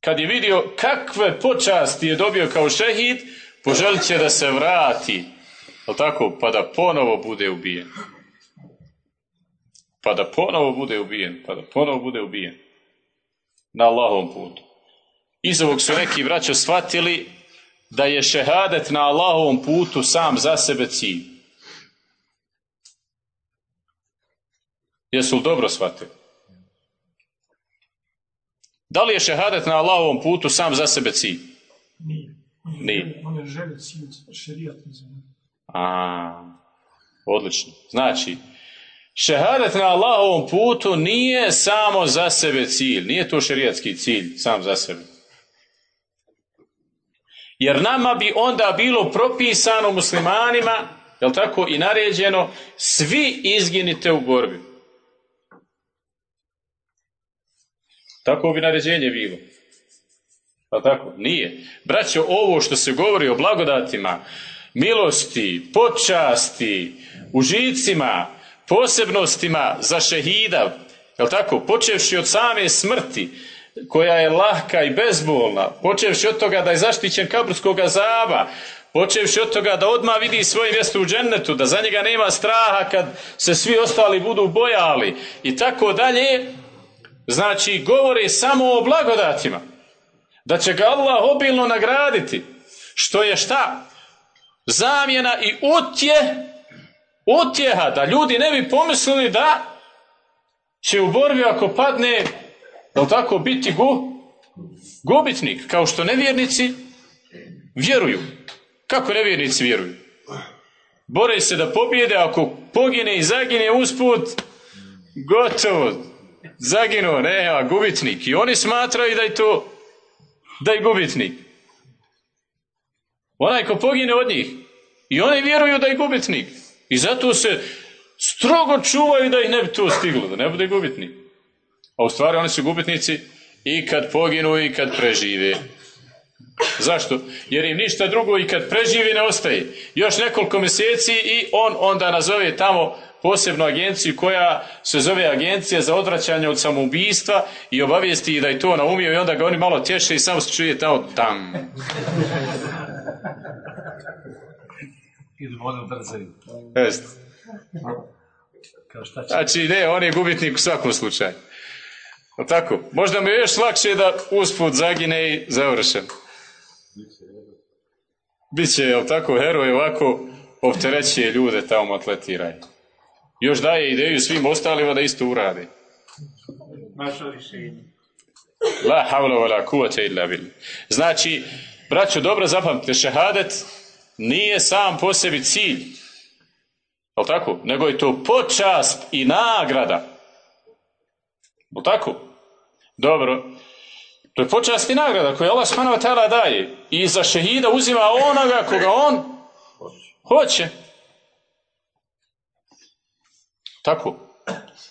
Kad je vidio kakve počasti je dobio kao šehid, poželit će da se vrati, je tako? Pa da ponovo bude ubijen pa da ponovo bude ubijen, pa da ponovo bude ubijen na Allahovom putu. Iz ovog su neki braćo shvatili da je šehadet na Allahovom putu sam za sebe cilj. Jesu li dobro shvatili? Da li je šehadet na Allahovom putu sam za sebe cilj? Nije. Nije. On je želje cilj šerijat. A, odlično. Znači, Šehadet na Allahovom putu nije samo za sebe cilj, nije to šerijatski cilj sam za sebe. Jer nama bi onda bilo propisano muslimanima, jel tako, i naređeno, svi izginite u borbi. Tako bi naređenje bilo. Jel tako? Nije. Braćo, ovo što se govori o blagodatima, milosti, počasti, užicima, posebnostima za šehida, jel tako, počevši od same smrti, koja je lahka i bezbolna, počevši od toga da je zaštićen kaburskog azaba, počevši od toga da odmah vidi svoje mjesto u džennetu, da za njega nema straha kad se svi ostali budu bojali i tako dalje, znači govore samo o blagodatima. Da će ga Allah obilno nagraditi. Što je šta? Zamjena i utje, utjeha, da ljudi ne bi pomislili da će u borbi ako padne, jel tako, biti gu, gubitnik, kao što nevjernici vjeruju. Kako nevjernici vjeruju? Bore se da pobjede, ako pogine i zagine usput, gotovo, zaginuo, nema, gubitnik. I oni smatraju da je to, da je gubitnik. Onaj ko pogine od njih. I oni vjeruju da je gubitnik. I zato se strogo čuvaju da ih ne bi to stiglo, da ne bude gubitnik. A u stvari oni su gubitnici i kad poginu i kad prežive. Zašto? Jer im ništa drugo i kad preživi ne ostaje. Još nekoliko mjeseci i on onda nazove tamo posebnu agenciju koja se zove Agencija za odvraćanje od samoubistva i obavijesti da je to naumio i onda ga oni malo tješe i samo se čuje tamo tam. Jest. Znači, ne, on je gubitnik u svakom slučaju. tako? Možda mi je još lakše da usput zagine i završen. Biće, jel tako, heroj ovako opterećuje ljude tamo atletiraju. Još daje ideju svim ostalima da isto urade. La havla wa la kuvata illa bil. Znači, braćo, dobro zapamtite, šehadet nije sam po sebi cilj. Jel tako? Nego je to počast i nagrada. Jel tako? Dobro. To je počast i nagrada koju Allah subhanahu wa daje. I za šehida uzima onoga koga on hoće. Tako.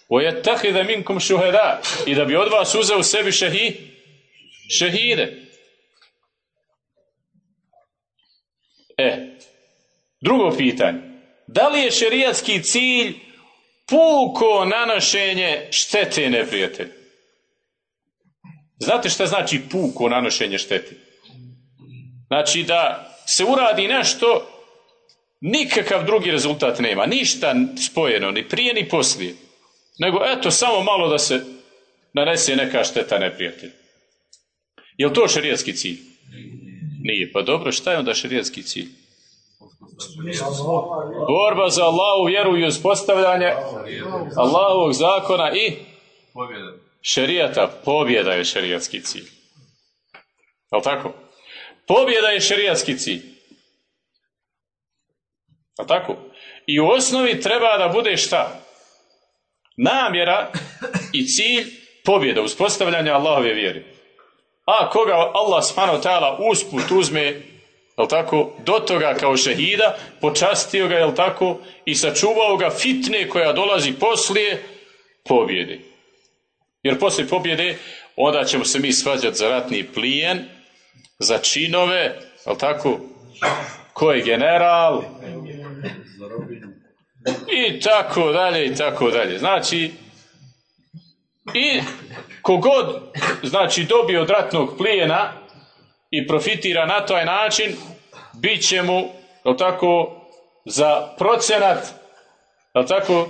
وَيَتَّخِذَ minkum šuheda I da bi od vas uzeo sebi šehi, šehide. E, drugo pitanje. Da li je šerijatski cilj puko nanošenje štete neprijatelja? Znate šta znači puko nanošenje štete? Znači da se uradi nešto, nikakav drugi rezultat nema, ništa spojeno, ni prije ni poslije. Nego eto, samo malo da se nanese neka šteta neprijatelj. Je li to šerijatski cilj? Nije. Pa dobro, šta je onda šerijatski cilj? Borba za Allahu vjeru i uspostavljanje Allahovog zakona i šerijata. Pobjeda je šerijatski cilj. Je tako? Pobjeda je šerijatski cilj. Je tako? I u osnovi treba da bude šta? Namjera i cilj pobjeda, uspostavljanja Allahove vjeri. A koga Allah subhanahu ta'ala usput uzme jel tako, do toga kao šehida, počastio ga, jel tako, i sačuvao ga fitne koja dolazi poslije pobjede. Jer poslije pobjede onda ćemo se mi svađati za ratni plijen, za činove, jel tako, ko je general, i tako dalje, i tako dalje. Znači, i kogod znači dobije od ratnog plijena i profitira na taj način, bit će mu, tako, za procenat, jel tako,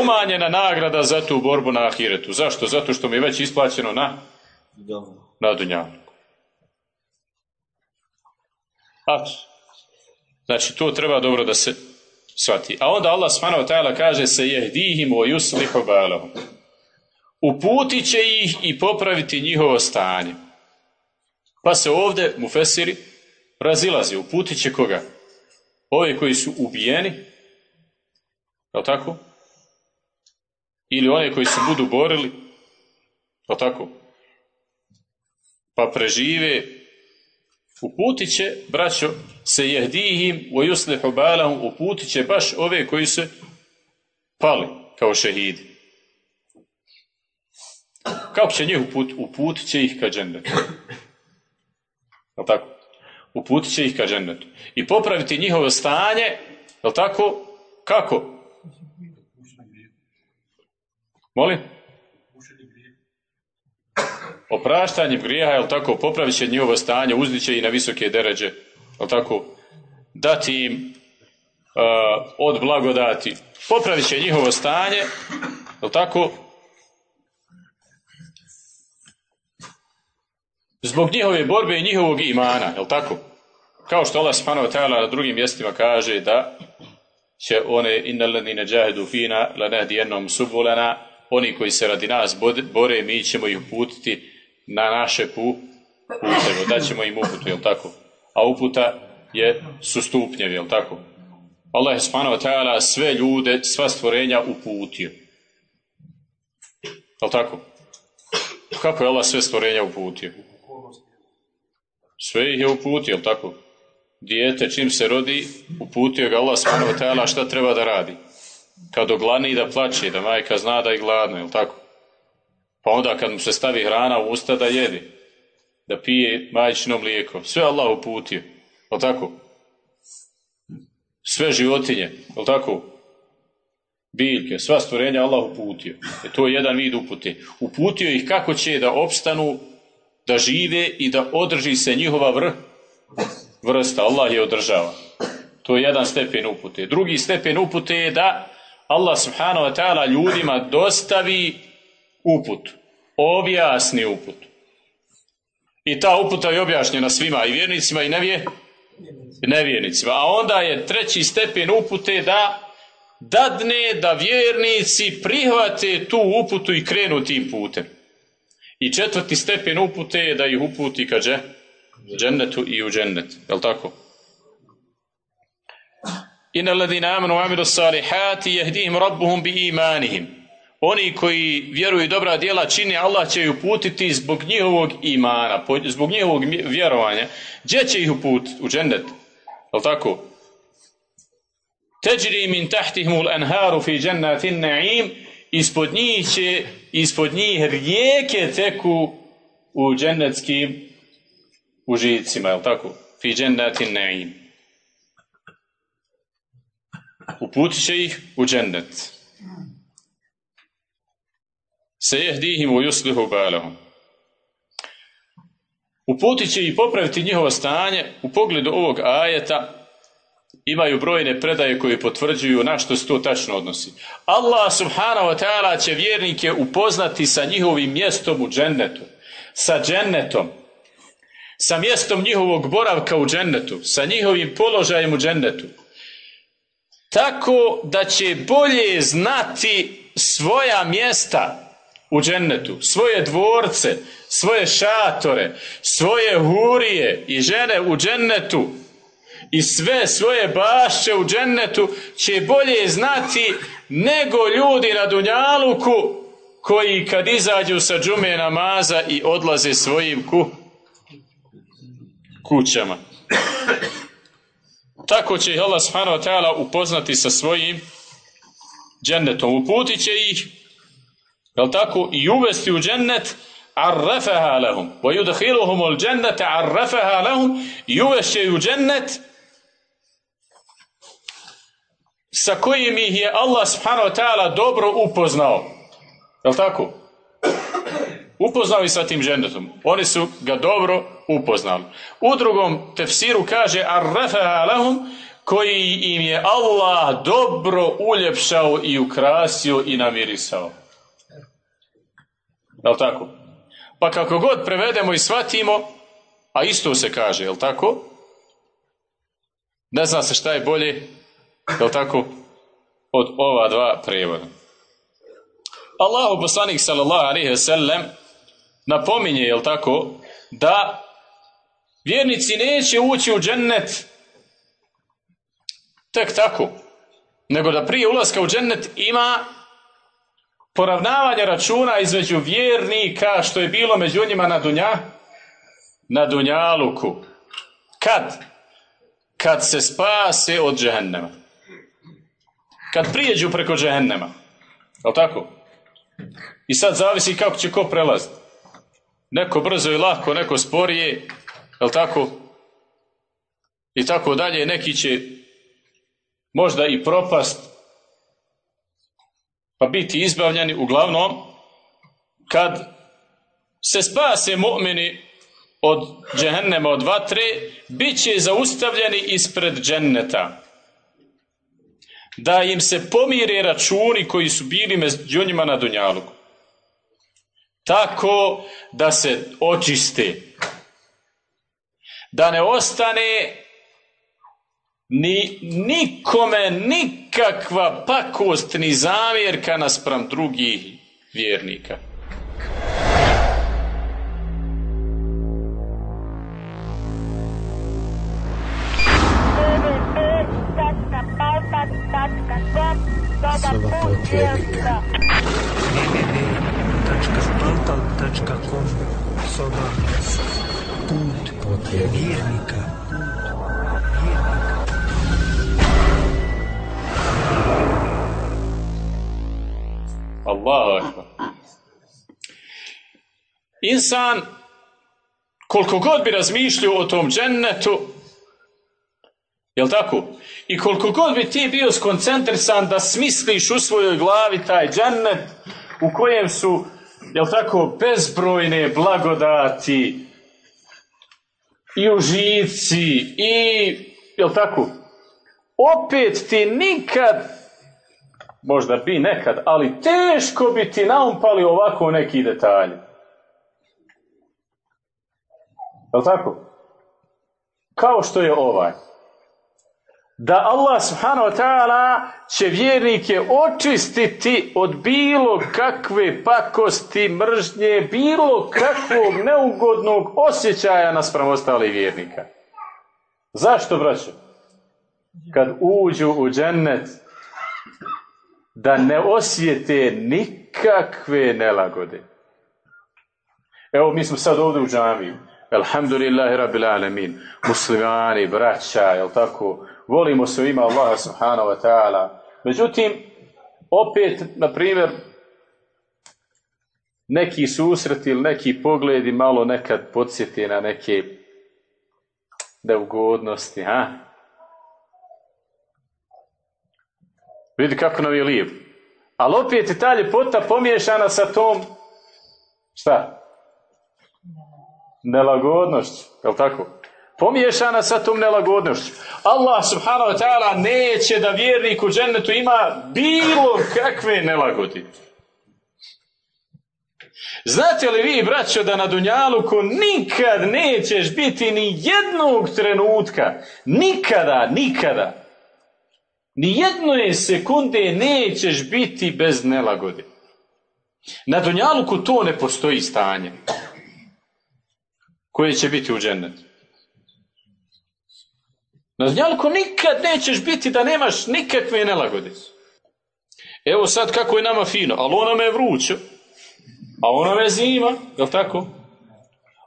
umanjena nagrada za tu borbu na ahiretu. Zašto? Zato što mi je već isplaćeno na, na dunjavniku. Znači, to treba dobro da se shvati. A onda Allah s.w.t. kaže se jehdihim o yuslihu balahum. Uputit će ih i popraviti njihovo stanje. Pa se ovdje Mufesiri razilazi. Uputit će koga? Ove koji su ubijeni, je tako? Ili one koji se budu borili, je tako? Pa prežive, uputit će, braćo, se jehdihim u balahum, uputit će baš ove koji se pali kao šehidi. Kako će njih uput? Uputit će ih ka džennetu. Jel tako? Uputit će ih ka džennetu. I popraviti njihovo stanje, jel tako? Kako? Molim? Opraštanjem grijeha, jel tako? Popravit će njihovo stanje, uzdit će i na visoke deređe, jel tako? Dati im uh, od blagodati. Popravit će njihovo stanje, jel tako? Zbog njihove borbe i njihovog imana, jel tako? Kao što Allah subhanahu wa ta'ala na drugim mjestima kaže da će one inna ladine jahedu fina lanahdijennom subulana oni koji se radi nas bore, mi ćemo ih uputiti na naše pu, puteve, da ćemo im uputu, jel tako? A uputa je su stupnjevi, jel tako? Allah subhanahu wa ta'ala sve ljude, sva stvorenja uputio. Jel tako? Kako je Allah sve stvorenja uputio? Sve ih je uputio, tako? Dijete čim se rodi, uputio ga Allah subhanahu šta treba da radi. Kad oglani da plaće, da majka zna da je gladna, jel tako? Pa onda kad mu se stavi hrana u usta da jedi, da pije majčino mlijeko. Sve Allah uputio, jel tako? Sve životinje, jel tako? Biljke, sva stvorenja Allah uputio. E to je jedan vid upute. Uputio ih kako će da opstanu, da žive i da održi se njihova vrh, vrsta. Allah je održava. To je jedan stepen upute. Drugi stepen upute je da Allah subhanahu wa ta'ala ljudima dostavi uput. Objasni uput. I ta uputa je objašnjena svima, i vjernicima i nevje, nevjernicima. A onda je treći stepen upute da dadne da vjernici prihvate tu uputu i krenu tim putem. I četvrti stepen upute je da ih uputi kađe džennetu i u džennet. Jel tako? Inna ladina amanu amiru salihati jehdihim rabbuhum bi imanihim. Oni koji vjeruju dobra djela čini, Allah će ih uputiti zbog njihovog imana, zbog njihovog vjerovanja. Gdje će ih uputiti? U džennet. Jel tako? Teđri min tahtihmul anharu fi džennatin na'im. Ispod njih će, ispod njih rijeke teku u džennetskim užicima, jel tako? Fi džennatin na'im. Uputit će ih u džennet. Se jehdihim u yuslihu balahum. Uputit će i popraviti njihovo stanje u pogledu ovog ajeta imaju brojne predaje koje potvrđuju na što se to tačno odnosi. Allah subhanahu wa ta'ala će vjernike upoznati sa njihovim mjestom u džennetu, sa džennetom, sa mjestom njihovog boravka u džennetu, sa njihovim položajem u džennetu. Tako da će bolje znati svoja mjesta u džennetu, svoje dvorce, svoje šatore, svoje hurije i žene u džennetu i sve svoje bašće u džennetu će bolje znati nego ljudi na Dunjaluku koji kad izađu sa džume namaza i odlaze svojim ku, kućama. Tako će Allah subhanahu wa ta'ala upoznati sa svojim džennetom. Uputit će ih, jel tako, i uvesti u džennet arrafaha lahum. Wa yudkhiluhum al džennete arrafaha lahum i uvešće u džennet sa kojim ih je Allah subhanahu wa ta'ala dobro upoznao. Jel tako? Upoznao ih sa tim džennetom. Oni su ga dobro upoznali. U drugom tefsiru kaže arrafaha lahum koji im je Allah dobro uljepšao i ukrasio i namirisao. Jel tako? Pa kako god prevedemo i shvatimo, a isto se kaže, jel tako? Ne zna se šta je bolje, jel tako, od ova dva prevoda. Allahu poslanik sallallahu alaihi ve sellem napominje, jel tako, da vjernici neće ući u džennet tek tako, nego da prije ulaska u džennet ima poravnavanje računa između vjernika što je bilo među njima na dunja, na dunjaluku. Kad? Kad se spase od džehennema. Kad prijeđu preko džehennema. Jel tako? I sad zavisi kako će ko prelaziti. Neko brzo i lako, neko sporije, jel tako? I tako dalje, neki će možda i propast, pa biti izbavljeni uglavnom kad se spase mu'mini od džehennema, od vatre, bit će zaustavljeni ispred dženneta. Da im se pomire računi koji su bili među njima na Dunjaluku. tako da se očiste. Da ne ostane ni nikome nikakva pakost ni zamjerka naspram drugih vjernika. Soba potvjernika. www.portal.com Soba Put. Allahu akbar. Insan, koliko god bi razmišljao o tom džennetu, jel tako? I koliko god bi ti bio skoncentrisan da smisliš u svojoj glavi taj džennet u kojem su, jel tako, bezbrojne blagodati i užici i, jel tako, opet ti nikad možda bi nekad, ali teško bi ti naumpali ovako neki detalji. Je tako? Kao što je ovaj. Da Allah subhanahu wa ta'ala će vjernike očistiti od bilo kakve pakosti, mržnje, bilo kakvog neugodnog osjećaja naspram ostalih vjernika. Zašto, braćo? Kad uđu u džennet, da ne osjete nikakve nelagode. Evo, mi smo sad ovdje u džamiju. Alhamdulillahi rabbil alamin. Muslimani, braća, jel tako? Volimo se u ima Allaha subhanahu wa ta'ala. Međutim, opet, na primjer, neki susret ili neki pogledi malo nekad podsjeti na neke neugodnosti, ha? Vidi kako nam je lijep. Ali opet je ta ljepota pomiješana sa tom, šta? Nelagodnošću, je tako? Pomiješana sa tom nelagodnošću. Allah subhanahu wa ta'ala neće da vjernik u džennetu ima bilo kakve nelagodi. Znate li vi, braćo, da na Dunjaluku nikad nećeš biti ni jednog trenutka, nikada, nikada, ni jedne sekunde nećeš biti bez nelagode. Na Dunjaluku to ne postoji stanje koje će biti u džennetu. Na Dunjaluku nikad nećeš biti da nemaš nikakve nelagode. Evo sad kako je nama fino, ali ona je vrućo, a ona je zima, jel tako?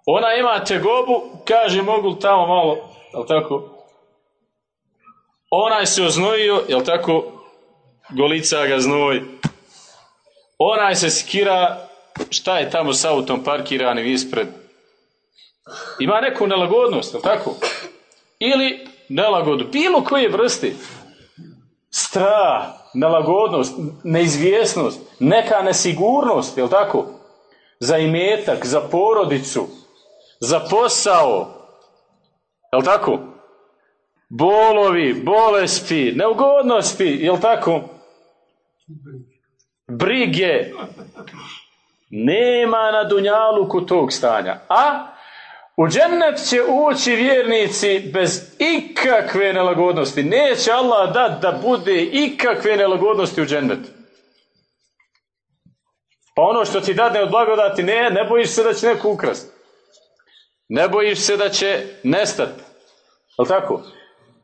Ona ima tegobu, kaže mogu tamo malo, jel tako? Onaj se oznojio, jel tako? Golica ga znoj. Onaj se skira, šta je tamo s autom parkiranim ispred? Ima neku nelagodnost, jel tako? Ili nelagodu, bilo koje vrste. Strah, nelagodnost, neizvjesnost, neka nesigurnost, jel tako? Za imetak, za porodicu, za posao, jel tako? bolovi, bolesti, neugodnosti, jel tako? Brige. Nema na Dunjaluku tog stanja. A u džennet će ući vjernici bez ikakve nelagodnosti. Neće Allah dat da bude ikakve nelagodnosti u džennet. Pa ono što ti dadne od blagodati, ne, ne bojiš se da će neko ukrast. Ne bojiš se da će nestati. Jel tako?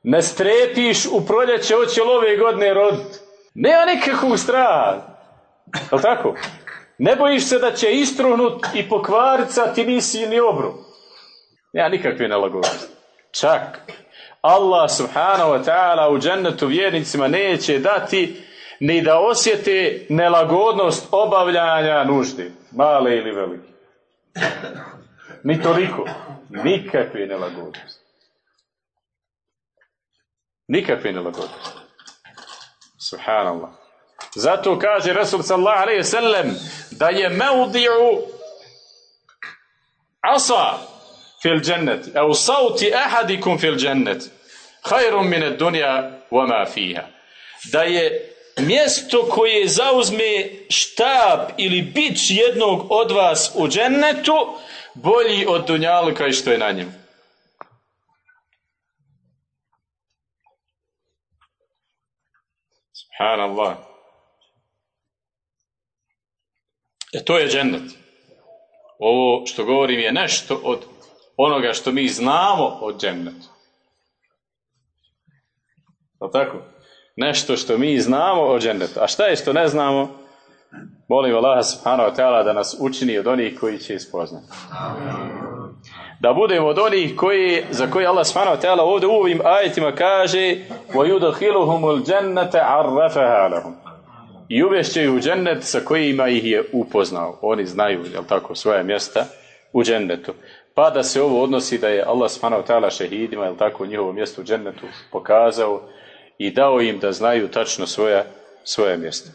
Ne strepiš u proljeće, hoće li ove godine roditi. Nema nikakvog straha. Jel tako? Ne bojiš se da će istruhnut i pokvarit sa ti nisi ni obru. Nema nikakve nelagodnosti. Čak Allah subhanahu wa ta'ala u džennetu vjernicima neće dati ni da osjete nelagodnost obavljanja nužde, male ili velike. Ni toliko. Nikakve nelagodnosti. Nikakve nelagodnosti. Subhanallah. Zato kaže Rasul sallallahu alaihi sallam da je meudi'u asa dženneti, au sauti ahadikum fil dženneti, hajrum mine dunja wa ma fiha. Da je mjesto koje zauzme štab ili bić jednog od vas u džennetu bolji od dunjaluka i što je na njemu. Subhanallah. E to je džennet. Ovo što govorim je nešto od onoga što mi znamo o džennetu. Je tako? Nešto što mi znamo o džennetu. A šta je što ne znamo? Molim Allah subhanahu wa ta'ala da nas učini od onih koji će ispoznati. Da budemo od onih koji, za koji Allah subhanahu wa ta'ala ovdje u ovim ajetima kaže وَيُدْخِلُهُمُ الْجَنَّةَ عَرَّفَهَا لَهُمْ I uvješće u džennet sa kojima ih je upoznao. Oni znaju, jel tako, svoje mjesta u džennetu. Pa da se ovo odnosi da je Allah subhanahu ta'ala šehidima, jel tako, njihovo mjesto u džennetu pokazao i dao im da znaju tačno svoja, svoje mjesta.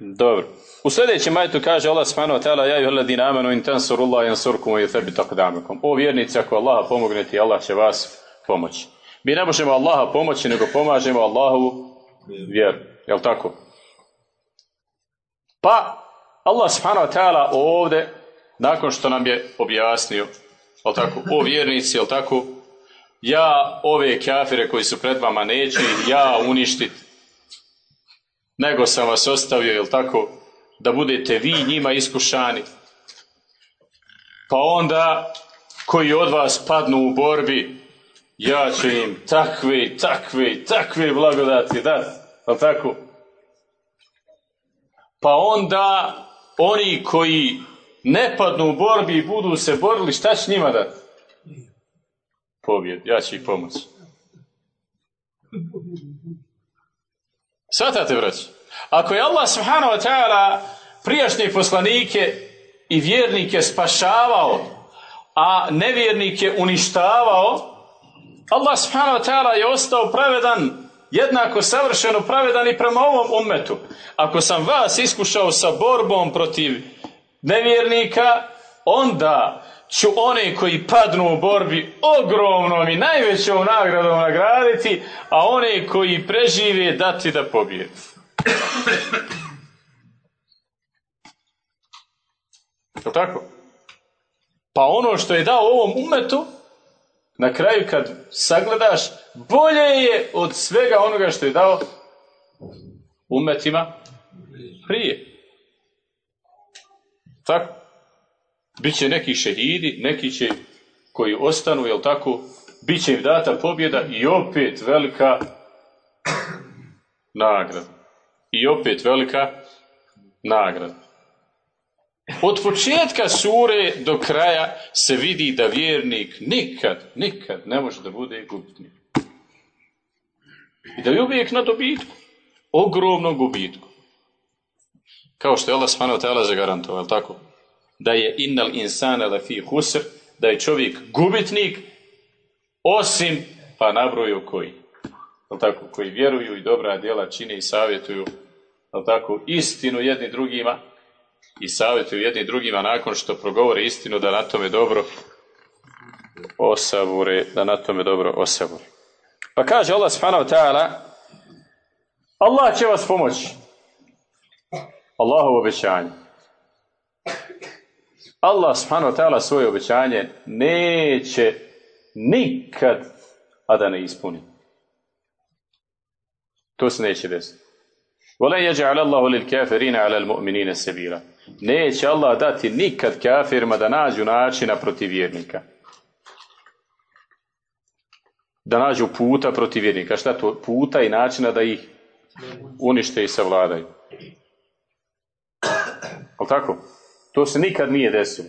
Dobro. U sljedećem majtu kaže Allah subhanahu wa ta'ala Ja yuhalladina amanu in tansurullah wa yuthabbit aqdamakum. O vjernici, ako Allaha pomognete, Allah će vas pomoći. Mi ne možemo Allaha pomoći, nego pomažemo Allahovu vjeru. Jel tako? Pa, Allah subhanahu wa ta'ala ovdje, nakon što nam je objasnio, jel tako, o vjernici, jel tako, ja ove kafire koji su pred vama neću ja uništiti, nego sam vas ostavio, jel tako, da budete vi njima iskušani. Pa onda, koji od vas padnu u borbi, ja ću im takve, takve, takve blagodati dati, jel tako? Pa onda, oni koji ne padnu u borbi i budu se borili, šta će njima dati? Pobjed, ja ću ih pomoći. Svatate, braći? Ako je Allah subhanahu wa ta'ala prijašnje poslanike i vjernike spašavao, a nevjernike uništavao, Allah subhanahu wa ta'ala je ostao pravedan, jednako savršeno pravedan i prema ovom ummetu. Ako sam vas iskušao sa borbom protiv nevjernika, onda ću one koji padnu u borbi ogromnom i najvećom nagradom nagraditi, a one koji prežive dati da pobjede. Je tako? Pa ono što je dao ovom umetu, na kraju kad sagledaš, bolje je od svega onoga što je dao umetima prije. Tako? Biće neki šehidi, neki će koji ostanu, jel tako, bit će im data pobjeda i opet velika nagrada. I opet velika nagrada. Od početka sure do kraja se vidi da vjernik nikad, nikad ne može da bude gubitnik. I da je uvijek na dobitku. Ogromnom gubitku. Kao što je Allah wa ta'ala zagarantovao, tako? Da je innal insana lafi husr, da je čovjek gubitnik, osim, pa nabroju koji. tako? Koji vjeruju i dobra djela čine i savjetuju, tako? Istinu jedni drugima, i savjetuju jedni drugima nakon što progovore istinu da na tome dobro osavure, da na tome dobro osavure. Pa kaže Allah subhanahu ta'ala Allah će vas pomoći. Allahovo obećanje. Allah subhanahu ta'ala svoje obećanje neće nikad a da ne ispuni. To se neće desiti. وَلَنْ يَجْعَلَ اللَّهُ لِلْكَافِرِينَ عَلَى الْمُؤْمِنِينَ سَبِيلًا Neće Allah dati nikad kafirima da nađu načina protiv vjernika. Da nađu puta protiv vjernika. Šta to? Puta i načina da ih unište i savladaju. Ali tako? To se nikad nije desilo.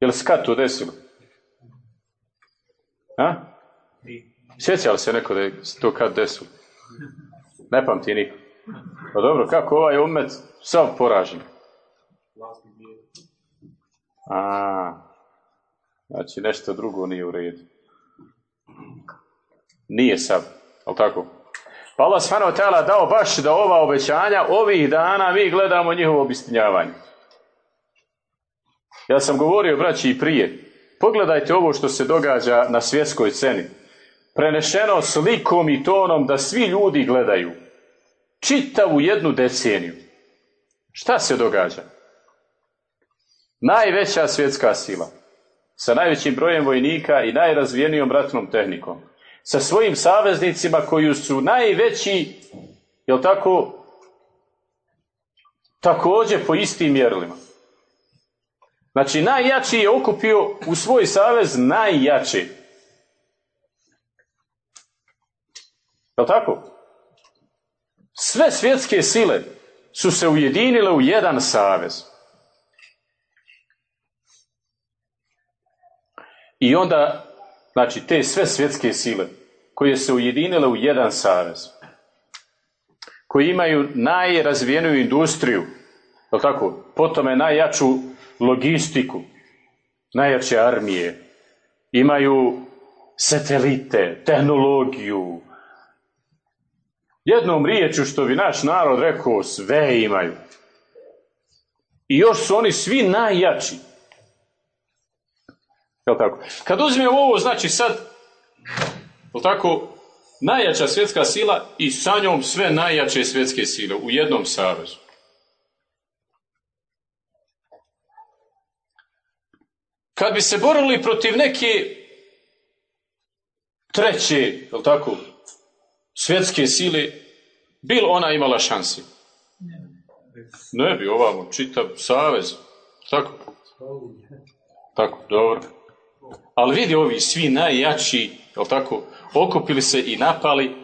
Jel se kad to desilo? A? Sjeća li se neko da je to kad desilo? Ne pamti niko. Pa dobro, kako ovaj umet sav poražen? A, znači nešto drugo nije u redu. Nije sav, ali tako? Pa Allah subhanahu wa dao baš da ova obećanja ovih dana mi gledamo njihovo obistinjavanje. Ja sam govorio, braći, i prije. Pogledajte ovo što se događa na svjetskoj sceni. Prenešeno slikom i tonom da svi ljudi gledaju. Čitavu jednu deceniju. Šta se događa? Najveća svjetska sila. Sa najvećim brojem vojnika i najrazvijenijom ratnom tehnikom. Sa svojim saveznicima koji su najveći, jel tako, također po istim mjerilima. Znači, najjači je okupio u svoj savez najjači. Jel tako? Sve svjetske sile su se ujedinile u jedan savez. I onda, znači, te sve svjetske sile koje se ujedinile u jedan savez, koji imaju najrazvijeniju industriju, jel tako? Potom je najjaču logistiku, najjače armije, imaju satelite, tehnologiju. Jednom riječu što bi naš narod rekao, sve imaju. I još su oni svi najjači. Jel tako? Kad uzmemo ovo, znači sad, jel tako, najjača svjetska sila i sa njom sve najjače svjetske sile u jednom savezu. Kad bi se borili protiv neke treće, jel tako, svjetske sile, bil ona imala šansi? Ne bi ovamo, čitav savez. Tako? Tako, dobro. Ali vidi ovi svi najjači, jel tako, okupili se i napali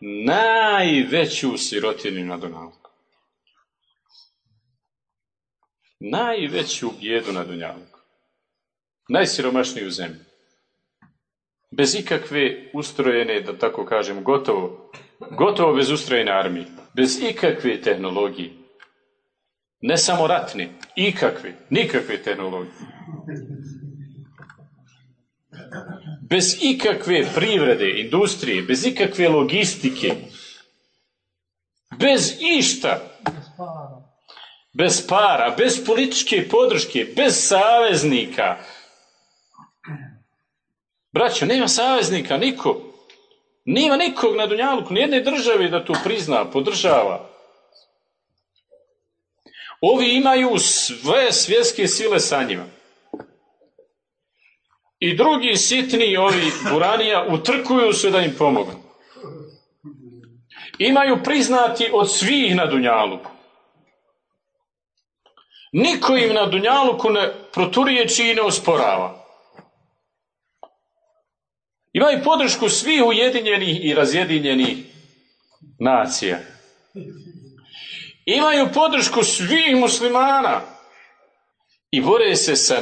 najveću sirotinu na Dunavku. Najveću bijedu na Dunjavku. Najsiromašniju zemlju. Bez ikakve ustrojene, da tako kažem, gotovo, gotovo bez ustrojene armije. Bez ikakve tehnologije. Ne samo ratne, ikakve, nikakve tehnologije. Bez ikakve privrede, industrije, bez ikakve logistike, bez išta, bez para, bez političke podrške, bez saveznika. Braćo, nema saveznika, niko. Nema nikog na Dunjaluku, nijedne države da tu prizna, podržava. Ovi imaju sve svjetske sile sa njima. I drugi sitni ovi buranija utrkuju se da im pomognu. Imaju priznati od svih na Dunjaluku. Niko im na Dunjaluku ne proturiječi i ne osporava. Imaju podršku svih ujedinjenih i razjedinjenih nacija. Imaju podršku svih muslimana. I bore se sa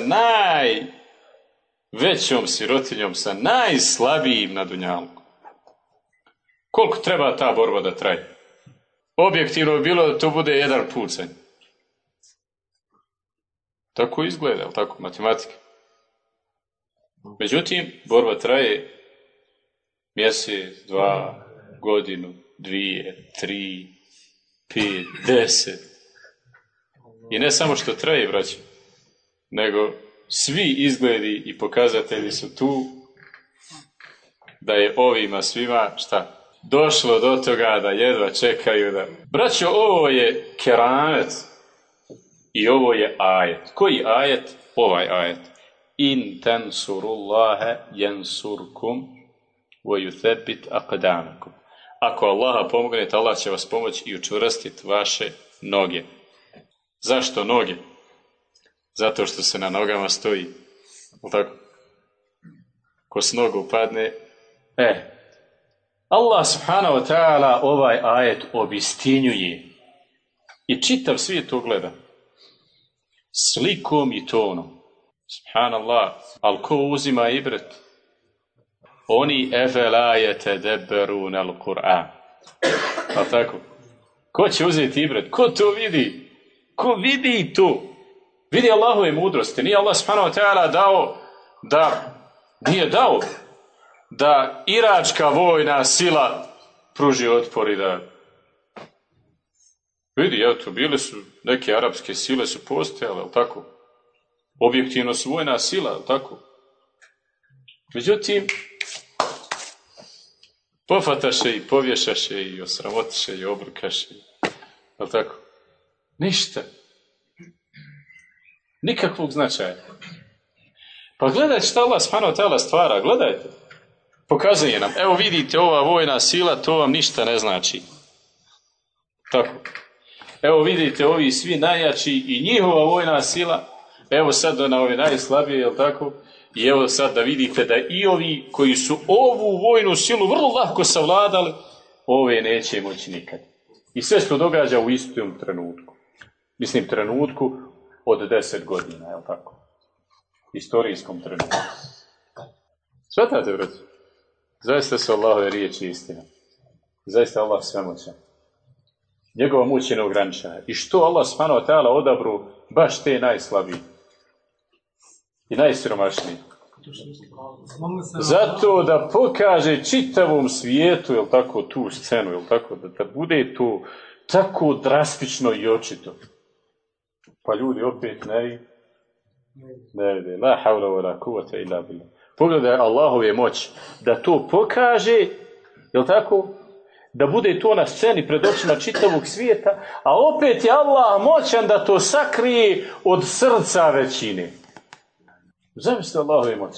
najvećom sirotinjom, sa najslabijim na Dunjalku. Koliko treba ta borba da traje? Objektivno bi bilo da to bude jedan pucanj. Tako izgleda, tako, matematika. Međutim, borba traje mjesec, dva, godinu, dvije, tri, pet, deset. I ne samo što traje, braće, nego svi izgledi i pokazatelji su tu da je ovima svima, šta, došlo do toga da jedva čekaju da... Braćo, ovo je keramet i ovo je ajet. Koji ajet? Ovaj ajet. In tensurullahe jensurkum yuthabbit aqdamakum. Ako Allaha pomognete, Allah će vas pomoći i učvrstiti vaše noge. Zašto noge? Zato što se na nogama stoji. Tako? Ko s nogu upadne, e, Allah subhanahu wa ta'ala ovaj ajet obistinjuje i čitav svijet to gleda. Slikom i tonom. Subhanallah. Ali ko uzima ibret? Oni efelajete deberun al Kur'an. Pa tako? Ko će uzeti ibret? Ko to vidi? Ko vidi to? Vidi Allahove mudrosti. Nije Allah subhanahu wa ta'ala dao da, nije dao da iračka vojna sila pruži otpor i da vidi, evo to bile su neke arapske sile su postojale, ali tako? objektivno su vojna sila, jel tako? Međutim, pofataše i povješaše i osramotiše i obrukaše, jel tako? Ništa. Nikakvog značaja. Pa gledajte šta Allah subhanahu wa stvara, gledajte. Pokazuje nam, evo vidite ova vojna sila, to vam ništa ne znači. Tako. Evo vidite ovi svi najjači i njihova vojna sila, evo sad na ove najslabije, jel tako? I evo sad da vidite da i ovi koji su ovu vojnu silu vrlo lako savladali, ove neće moći nikad. I sve se to događa u istom trenutku. Mislim, trenutku od deset godina, jel tako? Historijskom trenutku. Svatate, brate? Zaista su Allahove riječi istina. Zaista Allah svemoćan. Njegova moć je neograničena. I što Allah ta'ala odabru baš te najslabiji i najsiromašniji? Zato da pokaže čitavom svijetu, jel tako, tu scenu, jel tako, da, da bude tu tako drastično i očito. Pa ljudi opet ne ne vide. La havla wa kuvata illa billah. Pogledaj Allahove moć da to pokaže, jel tako, da bude to na sceni pred očima čitavog svijeta, a opet je Allah moćan da to sakrije od srca većine. Zamislite Allahove moć.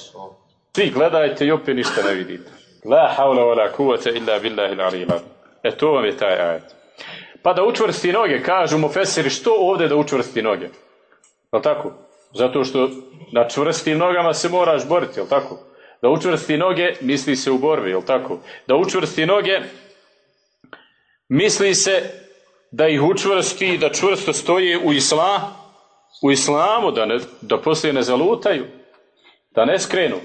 Vi gledajte i opet ništa ne vidite. La havla wa la kuvata illa billahi. E to vam je taj ajet. Pa da učvrsti noge, kažu mu Fesiri, što ovdje da učvrsti noge? Jel tako? Zato što na čvrstim nogama se moraš boriti, jel tako? Da učvrsti noge, misli se u borbi, jel tako? Da učvrsti noge, misli se da ih učvrsti, da čvrsto stoji u isla, u islamu, da, ne, da poslije ne zalutaju, da ne skrenu.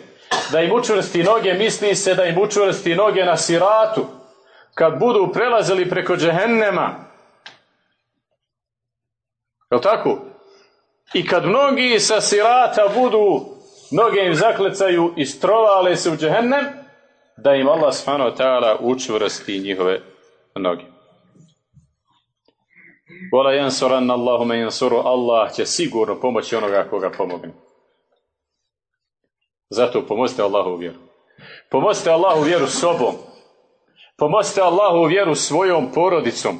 Da im učvrsti noge, misli se da im učvrsti noge na siratu, kad budu prelazili preko džehennema. Jel tako? I kad mnogi sa sirata budu, noge im zaklecaju i strovale se u džehennem, da im Allah subhanahu ta'ala učvrsti njihove noge. Vola jansuranna Allahume jansuru, Allah će sigurno pomoći onoga koga pomogne. Zato pomozite Allahu vjeru. Pomozite Allahu vjeru sobom. Pomozite Allahu vjeru svojom porodicom.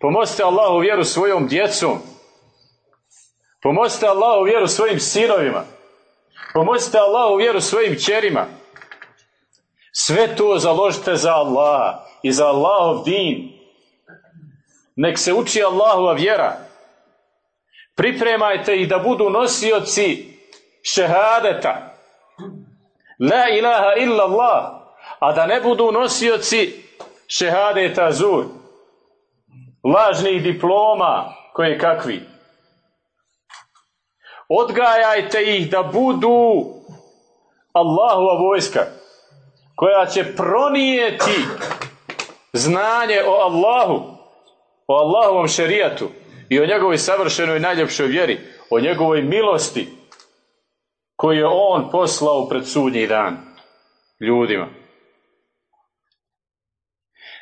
Pomozite Allahu vjeru svojom djecom. Pomozite Allahu vjeru svojim sinovima. Pomozite Allahu vjeru svojim čerima. Sve to založite za Allah i za Allahov din. Nek se uči Allahova vjera. Pripremajte ih da budu nosioci šehadeta. La ilaha illa Allah. A da ne budu nosioci šehadeta zur. Lažnih diploma koje kakvi. Odgajajte ih da budu Allahova vojska koja će pronijeti znanje o Allahu, o Allahovom šerijatu i o njegovoj savršenoj najljepšoj vjeri, o njegovoj milosti koju je On poslao pred sudnji dan ljudima.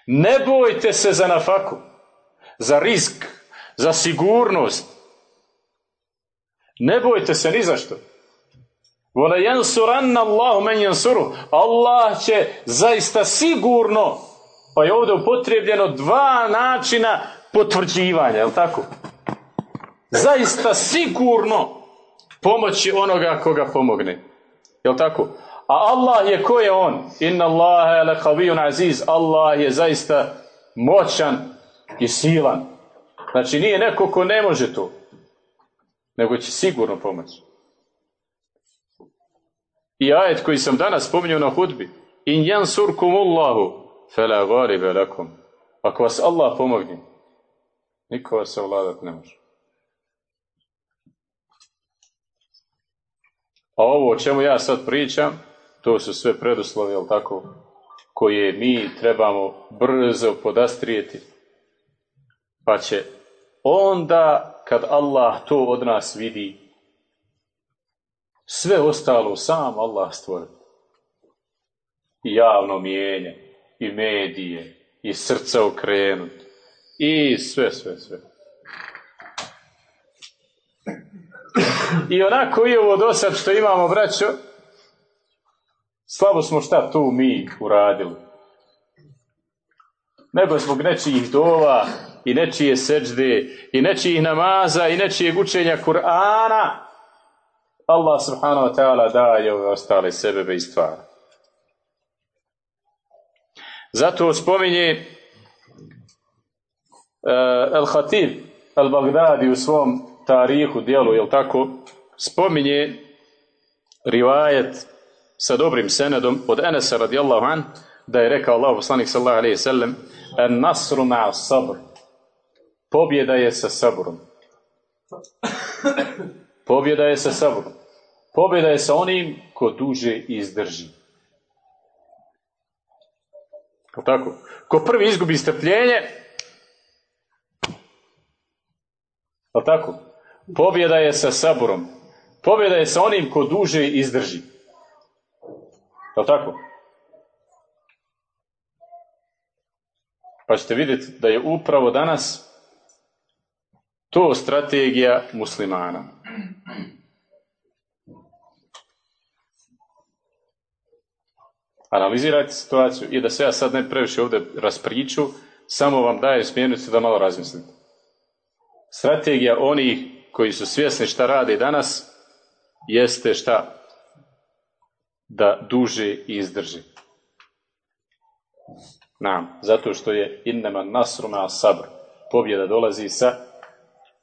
Ne bojte se za nafaku, za risk, za sigurnost, ne bojte se ni zašto. Vola jansuranna Allahu men jansuru. Allah će zaista sigurno, pa je ovdje upotrijebljeno dva načina potvrđivanja, je tako? Zaista sigurno pomoći onoga koga pomogne. Je tako? A Allah je ko je on? Inna Allahe le kavijun aziz. Allah je zaista moćan i silan. Znači nije neko ko ne može to nego će sigurno pomoći. I ajet koji sam danas spominjao na hudbi, in jansurkum Allahu, fela garibe lakum. Ako vas Allah pomogne, niko vas ovladat ne može. A ovo o čemu ja sad pričam, to su sve preduslovi, jel tako, koje mi trebamo brzo podastrijeti, pa će onda kad Allah to od nas vidi, sve ostalo sam Allah stvori. I javno mijenje, i medije, i srce okrenut, i sve, sve, sve. I onako i ovo do sad što imamo, braćo, slabo smo šta tu mi uradili. Nego zbog nečijih dova i nečije seđde i nečijih namaza i nečijeg učenja Kur'ana Allah subhanahu wa ta'ala daje ove ostale sebebe i stvari. Zato spominje uh, Al-Khatib Al-Baghdadi u svom tarihu dijelu, jel tako, spominje rivajet sa dobrim senedom od Enesa radijallahu an, da je rekao Allah poslanik sallallahu alaihi sallam en nasru ma'a sabr pobjeda je sa sabrom pobjeda je sa sabrom pobjeda je sa onim ko duže izdrži Jel tako? Ko prvi izgubi strpljenje Jel tako? Pobjeda je sa saborom. Pobjeda je sa onim ko duže izdrži. Jel tako? Pa ćete vidjeti da je upravo danas to strategija muslimana. Analizirajte situaciju i da se ja sad ne previše ovdje raspriču, samo vam daje smjernicu da malo razmislite. Strategija onih koji su svjesni šta rade danas, jeste šta da duže izdrži. Nam, zato što je innema nasruma sabr. Pobjeda dolazi sa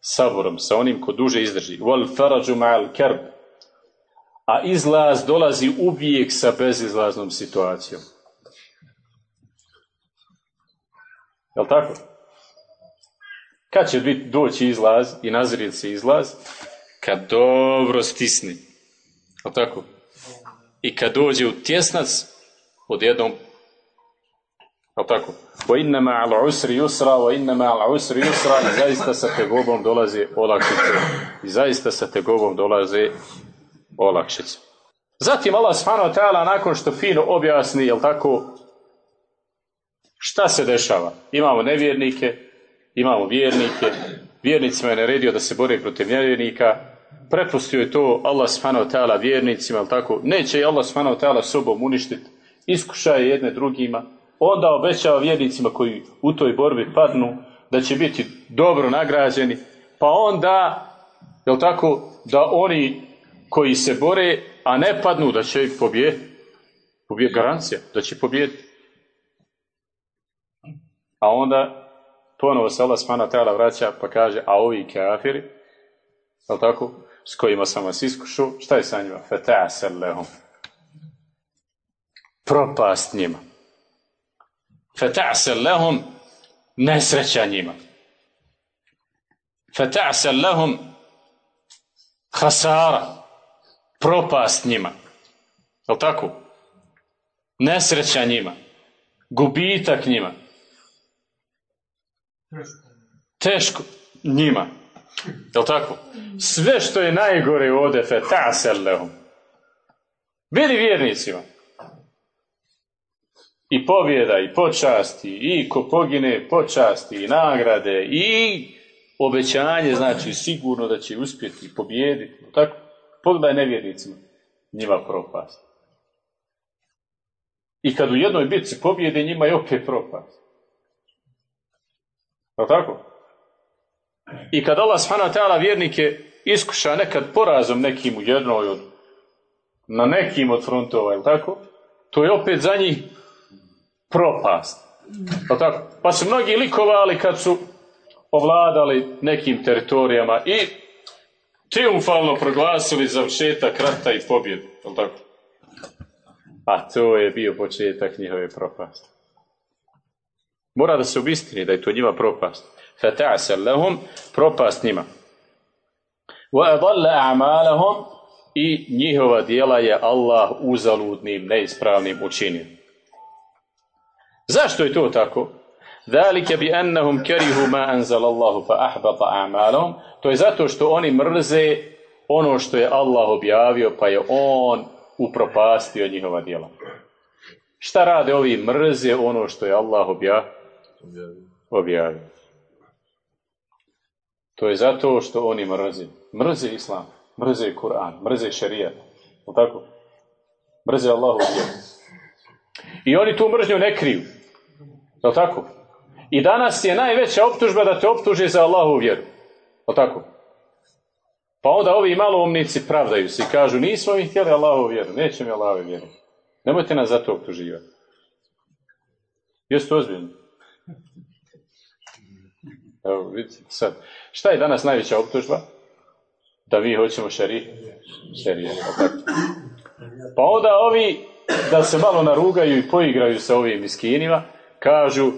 saborom, sa onim ko duže izdrži. Wal faraju ma'al kerb. A izlaz dolazi uvijek sa bezizlaznom situacijom. Jel tako? Kad će biti doći izlaz i nazrijeti se izlaz? Kad dobro stisni. Jel tako? I kad dođe u tjesnac, odjednom Jel tako? Wa inna ma'al usri yusra, wa inna ma'al usri yusra, i zaista sa tegobom dolaze olakšice. I zaista sa tegobom dolaze olakšice. Zatim Allah subhanahu wa ta'ala nakon što fino objasni, jel tako, šta se dešava? Imamo nevjernike, imamo vjernike, vjernicima je naredio da se bore protiv nevjernika, prepustio je to Allah subhanahu wa ta'ala vjernicima, jel tako, neće i Allah subhanahu wa ta'ala sobom uništiti, iskušaje jedne drugima, onda obećava vjernicima koji u toj borbi padnu da će biti dobro nagrađeni, pa onda, jel tako, da oni koji se bore, a ne padnu, da će pobijeti. Pobije garancija, da će pobijeti. A onda ponovo se Allah smana tela vraća pa kaže, a ovi kafiri, jel tako, s kojima sam vas iskušao, šta je sa njima? Feta'asel lehum. Propast njima. Feta'asel lehum, nesreća njima. Feta'asel lehum, hasara, propast njima. Jel tako? Nesreća njima. Gubitak njima. Teško njima. Jel tako? Sve što je najgore ovdje fe ta'sel lehum. Bili vjernicima. I pobjeda, i počasti, i ko pogine počasti, i nagrade, i obećanje, znači sigurno da će uspjeti i pobijediti. Tako? Pogledaj nevjernicima. Njima propast. I kad u jednoj bitci pobjede, njima je opet propast. Je tako? I kad Allah subhanahu vjernike iskuša nekad porazom nekim u jednoj od, na nekim od frontova, je tako? To je opet za njih propast. Je tako? Pa su mnogi likovali kad su ovladali nekim teritorijama i triumfalno proglasili završetak rata i pobjedu. Je tako? A to je bio početak njihove propasti. Mora da se obistini da je to njima propast. Fata'asal lahum, propast njima. Wa adalla a'malahum i njihova dijela je Allah uzaludnim, neispravnim učinio. Zašto je to tako? Zalika bi annahum karihu ma anzal Allahu fa ahbata a'malahum. To je zato što oni mrze ono što je Allah objavio, pa je on upropastio njihova djela. Šta rade ovi mrze ono što je Allah objavio? Objavio. To je zato što oni mrze. Mrze islam. Mrze Kur'an, mrze šerijat. Tako? Mrze Allahu. I oni tu mržnju ne kriju. Jel tako? I danas je najveća optužba da te optuže za Allahu vjeru. Jel tako? Pa onda ovi maloumnici pravdaju se i kažu nismo mi htjeli Allahu vjeru, neće mi Allahu vjeru. Nemojte nas za to optuživati. Jeste ozbiljni? Evo, vidite sad. Šta je danas najveća optužba? Da mi hoćemo šeri? Šerije. Pa onda ovi, da se malo narugaju i poigraju sa ovim iskinima, kažu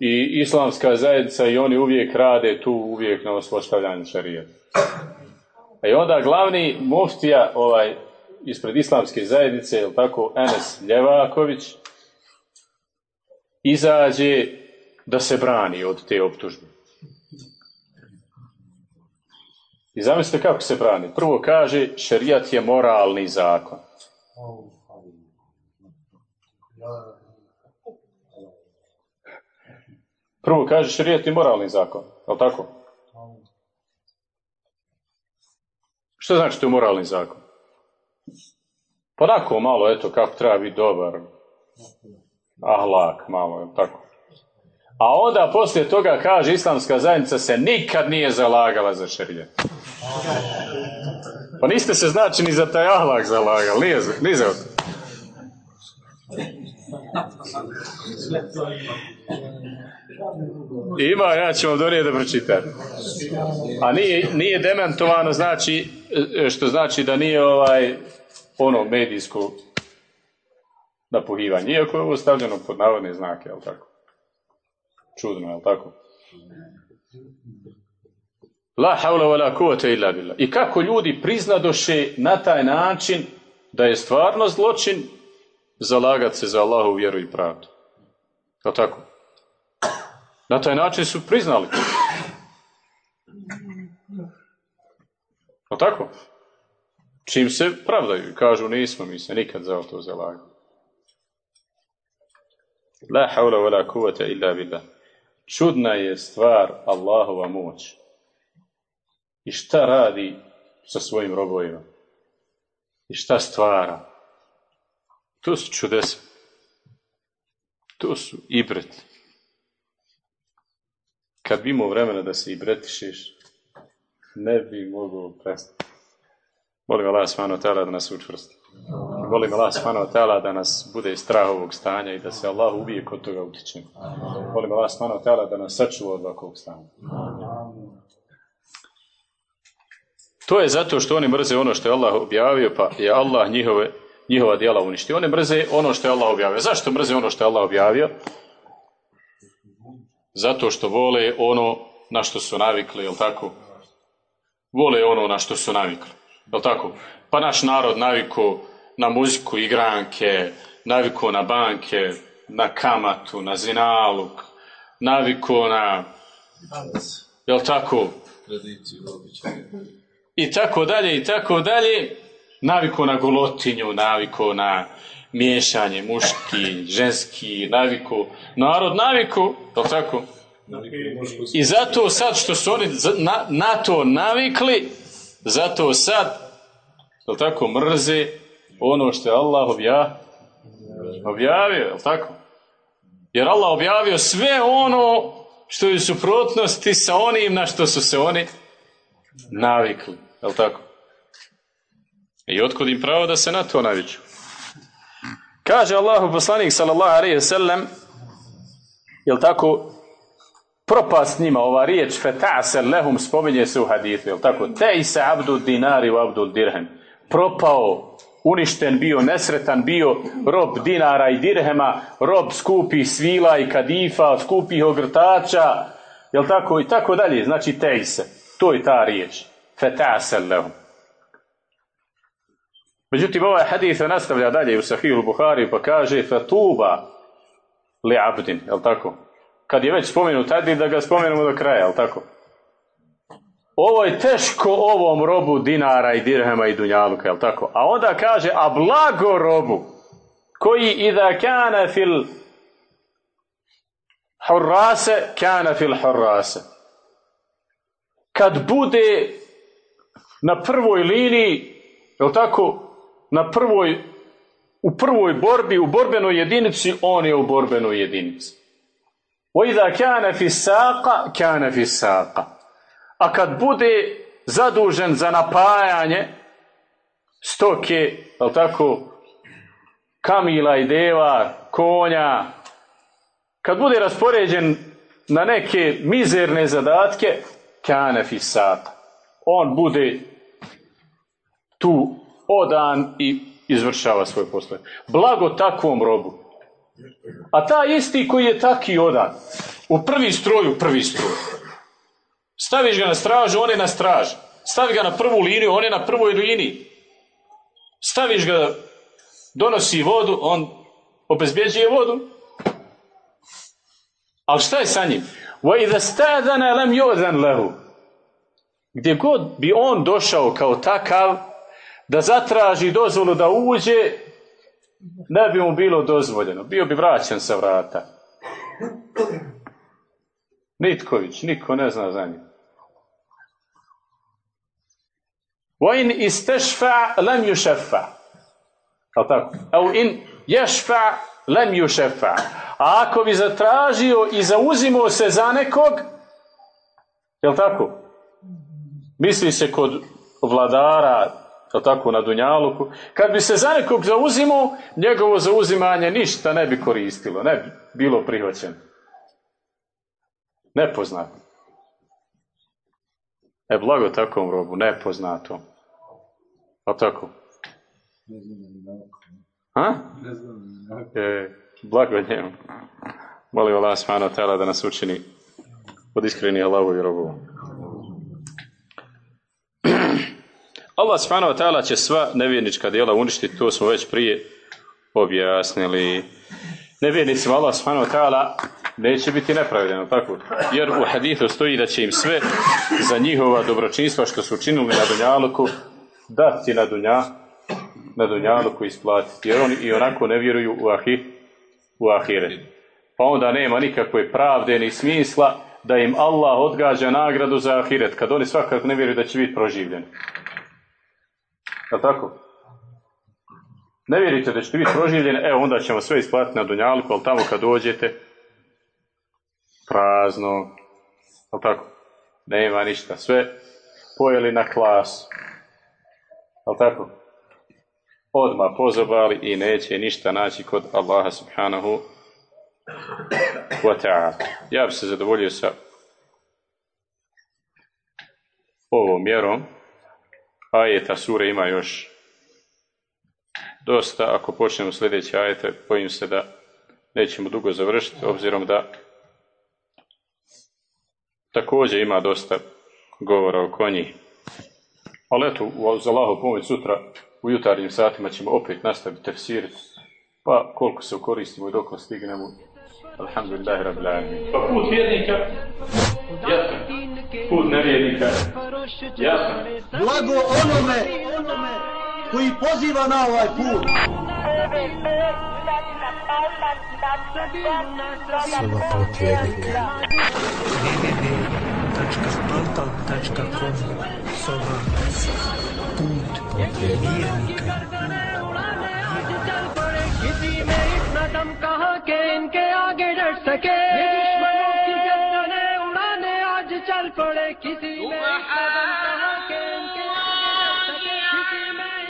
i islamska zajednica i oni uvijek rade tu uvijek na ospostavljanju. A i onda glavni muftija ovaj, ispred islamske zajednice, je tako, Enes Ljevaković, izađe da se brani od te optužbe. I zamislite kako se brani. Prvo kaže, šerijat je moralni zakon. Prvo kaže, šerijat je moralni zakon. Je tako? Što znači to je moralni zakon? Pa onako malo, eto, kako treba biti dobar. Ahlak, malo, je tako? A onda poslije toga kaže islamska zajednica se nikad nije zalagala za šerijat. Pa niste se znači ni za taj ahlak zalagali, nije, nije za Ima, ja ću vam donijeti da pročitam. A nije, nije demantovano, znači, što znači da nije ovaj ono medijsko napuhivanje. Iako je ovo stavljeno pod navodne znake, jel tako? Čudno, jel tako? La haula wa la illa billah. I kako ljudi priznadoše na taj način da je stvarno zločin zalagati se za Allahu vjeru i pravdu. Jel tako? Na taj način su priznali. Jel tako? Čim se pravdaju kažu nismo mi se nikad za to zalagali. La haula wa la illa billah. Čudna je stvar Allahova moć. I šta radi sa svojim robovima? I šta stvara? To su čudesa. To su ibret. Kad bi imao vremena da se ibretišeš, ne bi mogao prestati. Molim Allah wa da nas učvrsti. Molim Allah subhanahu wa da nas bude strah ovog stanja i da se Allah uvijek od toga utiče. Molim Allah subhanahu wa da nas sačuva od ovakvog stanja. To je zato što oni mrze ono što je Allah objavio, pa je Allah njihove, njihova djela uništio. Oni mrze ono što je Allah objavio. Zašto mrze ono što je Allah objavio? Zato što vole ono na što su navikli, jel tako? Vole ono na što su navikli, jel tako? Pa naš narod naviku na muziku, igranke, naviku na banke, na kamatu, na zinaluk, naviku na... Jel tako? I tako dalje, i tako dalje. Naviku na golotinju, naviku na miješanje muški, ženski, naviku, narod naviku, je tako? I zato sad što su oni na, na to navikli, zato sad, je tako, mrze ono što je Allah obja, objavio, je tako? Jer Allah objavio sve ono što je u suprotnosti sa onim na što su se oni navikli, je tako? I otkud im pravo da se na to naviču? Kaže Allahu poslanik sallallahu alejhi ve sellem jel tako propast njima ova riječ feta'sel lehum spominje se u hadithu jel tako tej se abdu dinari u abdul dirhem propao uništen bio, nesretan bio rob dinara i dirhema, rob skupi svila i kadifa, skupih ogrtača, jel tako i tako dalje, znači tej se. To je ta riječ. Feta'sel lehum. Međutim, ovaj hadith nastavlja dalje u Sahihu Buhari pa kaže fatuba li abdin, jel tako? Kad je već spomenut hadith, da ga spomenemo do kraja, jel tako? Ovo je teško ovom robu dinara i dirhema i dunjaluka, jel tako? A onda kaže, a blago robu, koji idha kana fil hurrase, kana fil hurrase. Kad bude na prvoj liniji, je tako, na prvoj, u prvoj borbi, u borbenoj jedinici, on je u borbenoj jedinici. وَإِذَا كَانَ فِي السَّاقَ كَانَ فِي السَّاقَ A kad bude zadužen za napajanje stoke, je tako, kamila i deva, konja, kad bude raspoređen na neke mizerne zadatke, kane fisat. On bude tu odan i izvršava svoj posle. Blago takvom robu. A ta isti koji je taki odan, u prvi stroj, u prvi stroj. Staviš ga na stražu, on je na straži. Stavi ga na prvu liniju, on je na prvoj liniji. Staviš ga, donosi vodu, on obezbjeđuje vodu. Ali šta je sa njim? Gdje god bi on došao kao takav, da zatraži dozvolu da uđe, ne bi mu bilo dozvoljeno. Bio bi vraćan sa vrata. Nitković, niko ne zna za njega. وَإِنْ إِسْتَشْفَعْ لَمْ يُشَفَّعْ Al tako? أَوْ إِنْ يَشْفَعْ لَمْ يُشَفَّعْ A ako bi zatražio i zauzimao se za nekog, jel tako? Misli se kod vladara, jel tako, na Dunjaluku, kad bi se za nekog zauzimao, njegovo zauzimanje ništa ne bi koristilo, ne bi bilo prihvaćeno. Nepoznato. E, blago takvom robu, nepoznatom. A tako? Ha? E, blago njemu. Molim Allah subhanahu wa da nas učini od iskreni Allahu i robu. Allah subhanahu wa ta'ala će sva nevjernička djela uništiti, to smo već prije objasnili. Nevjernicima Allah subhanahu wa ta'ala neće biti nepravedeno, tako? Jer u hadithu stoji da će im sve za njihova dobročinstva što su učinili na Dunjaluku dati na Dunja, na Dunjaluku isplatiti. Jer oni i onako ne vjeruju u, ahi, u ahire. Pa onda nema nikakve pravde ni smisla da im Allah odgađa nagradu za ahiret, kad oni svakako ne vjeruju da će biti proživljeni. Je tako? Ne vjerujete da ćete biti proživljeni, evo onda ćemo sve isplatiti na Dunjaluku, ali tamo kad dođete, prazno, ali tako? Nema ništa, sve pojeli na klas, ali tako? Odmah pozobali i neće ništa naći kod Allaha subhanahu wa ta'ala. Ja bi se zadovoljio sa ovom mjerom. Ajeta sure ima još dosta. Ako počnemo sljedeće ajete, bojim se da nećemo dugo završiti, obzirom da također ima dosta govora oko njih. Ali eto, za Allahu pomoć sutra u jutarnjim satima ćemo opet nastaviti tefsiriti. Pa koliko se koristimo i dok stignemo. Alhamdulillah, rabbil alamin. Pa put vjernika, jasan. Put nevjernika, jasan. Blago onome koji poziva na ovaj put. Soba put vjernika. Portal.com Собран Пункт мирника किसी में इतना दम कहा के इनके आगे डट सके दुश्मनों की गर्दने उड़ाने आज चल पड़े किसी में के इनके किसी में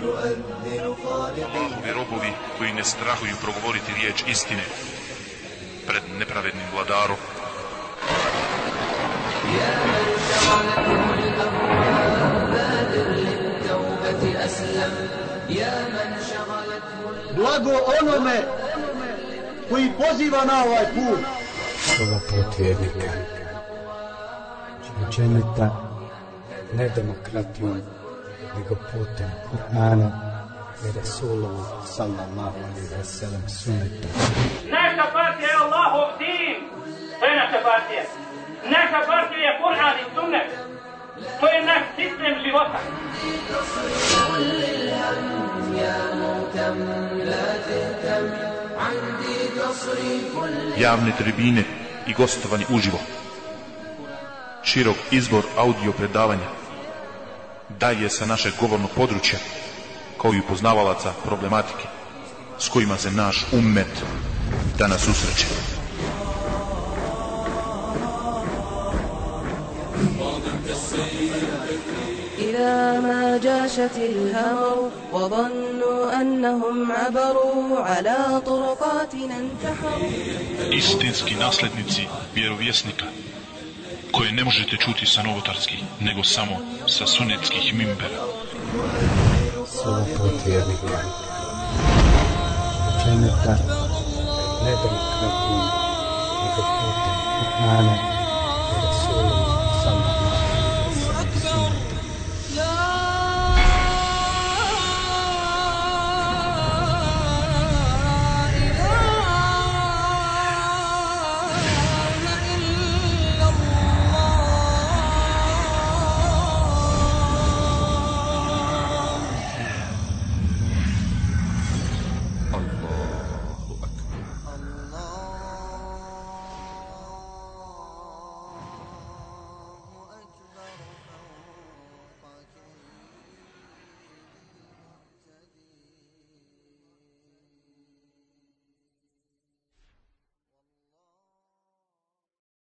Bludi robovi koji ne strahuju progovoriti riječ istine pred nepravednim vladarom. Blago onome koji poziva na ovaj put. Škola protivnika. Učenita nedemokratija nego putem Kur'ana i Rasuluhu sallallahu alaihi wa sallam sunnetu. Naša partija je Allahov din. To je naša partija. Naša partija je Kur'an i sunnet. To je naš sistem života. Javne tribine i gostovani uživo. Širok izbor audio predavanja daje sa našeg govornog područja kao i upoznavalaca problematike s kojima se naš ummet danas susreće. إذا ما جاشت الهمر وظنوا أنهم عبروا على طرقاتنا انتحروا Istinski naslednici vjerovjesnika koje ne možete čuti sa novotarskih, nego samo sa sunetskih mimbera. Soba put vjernika. Dženeta ne demokratijom, nego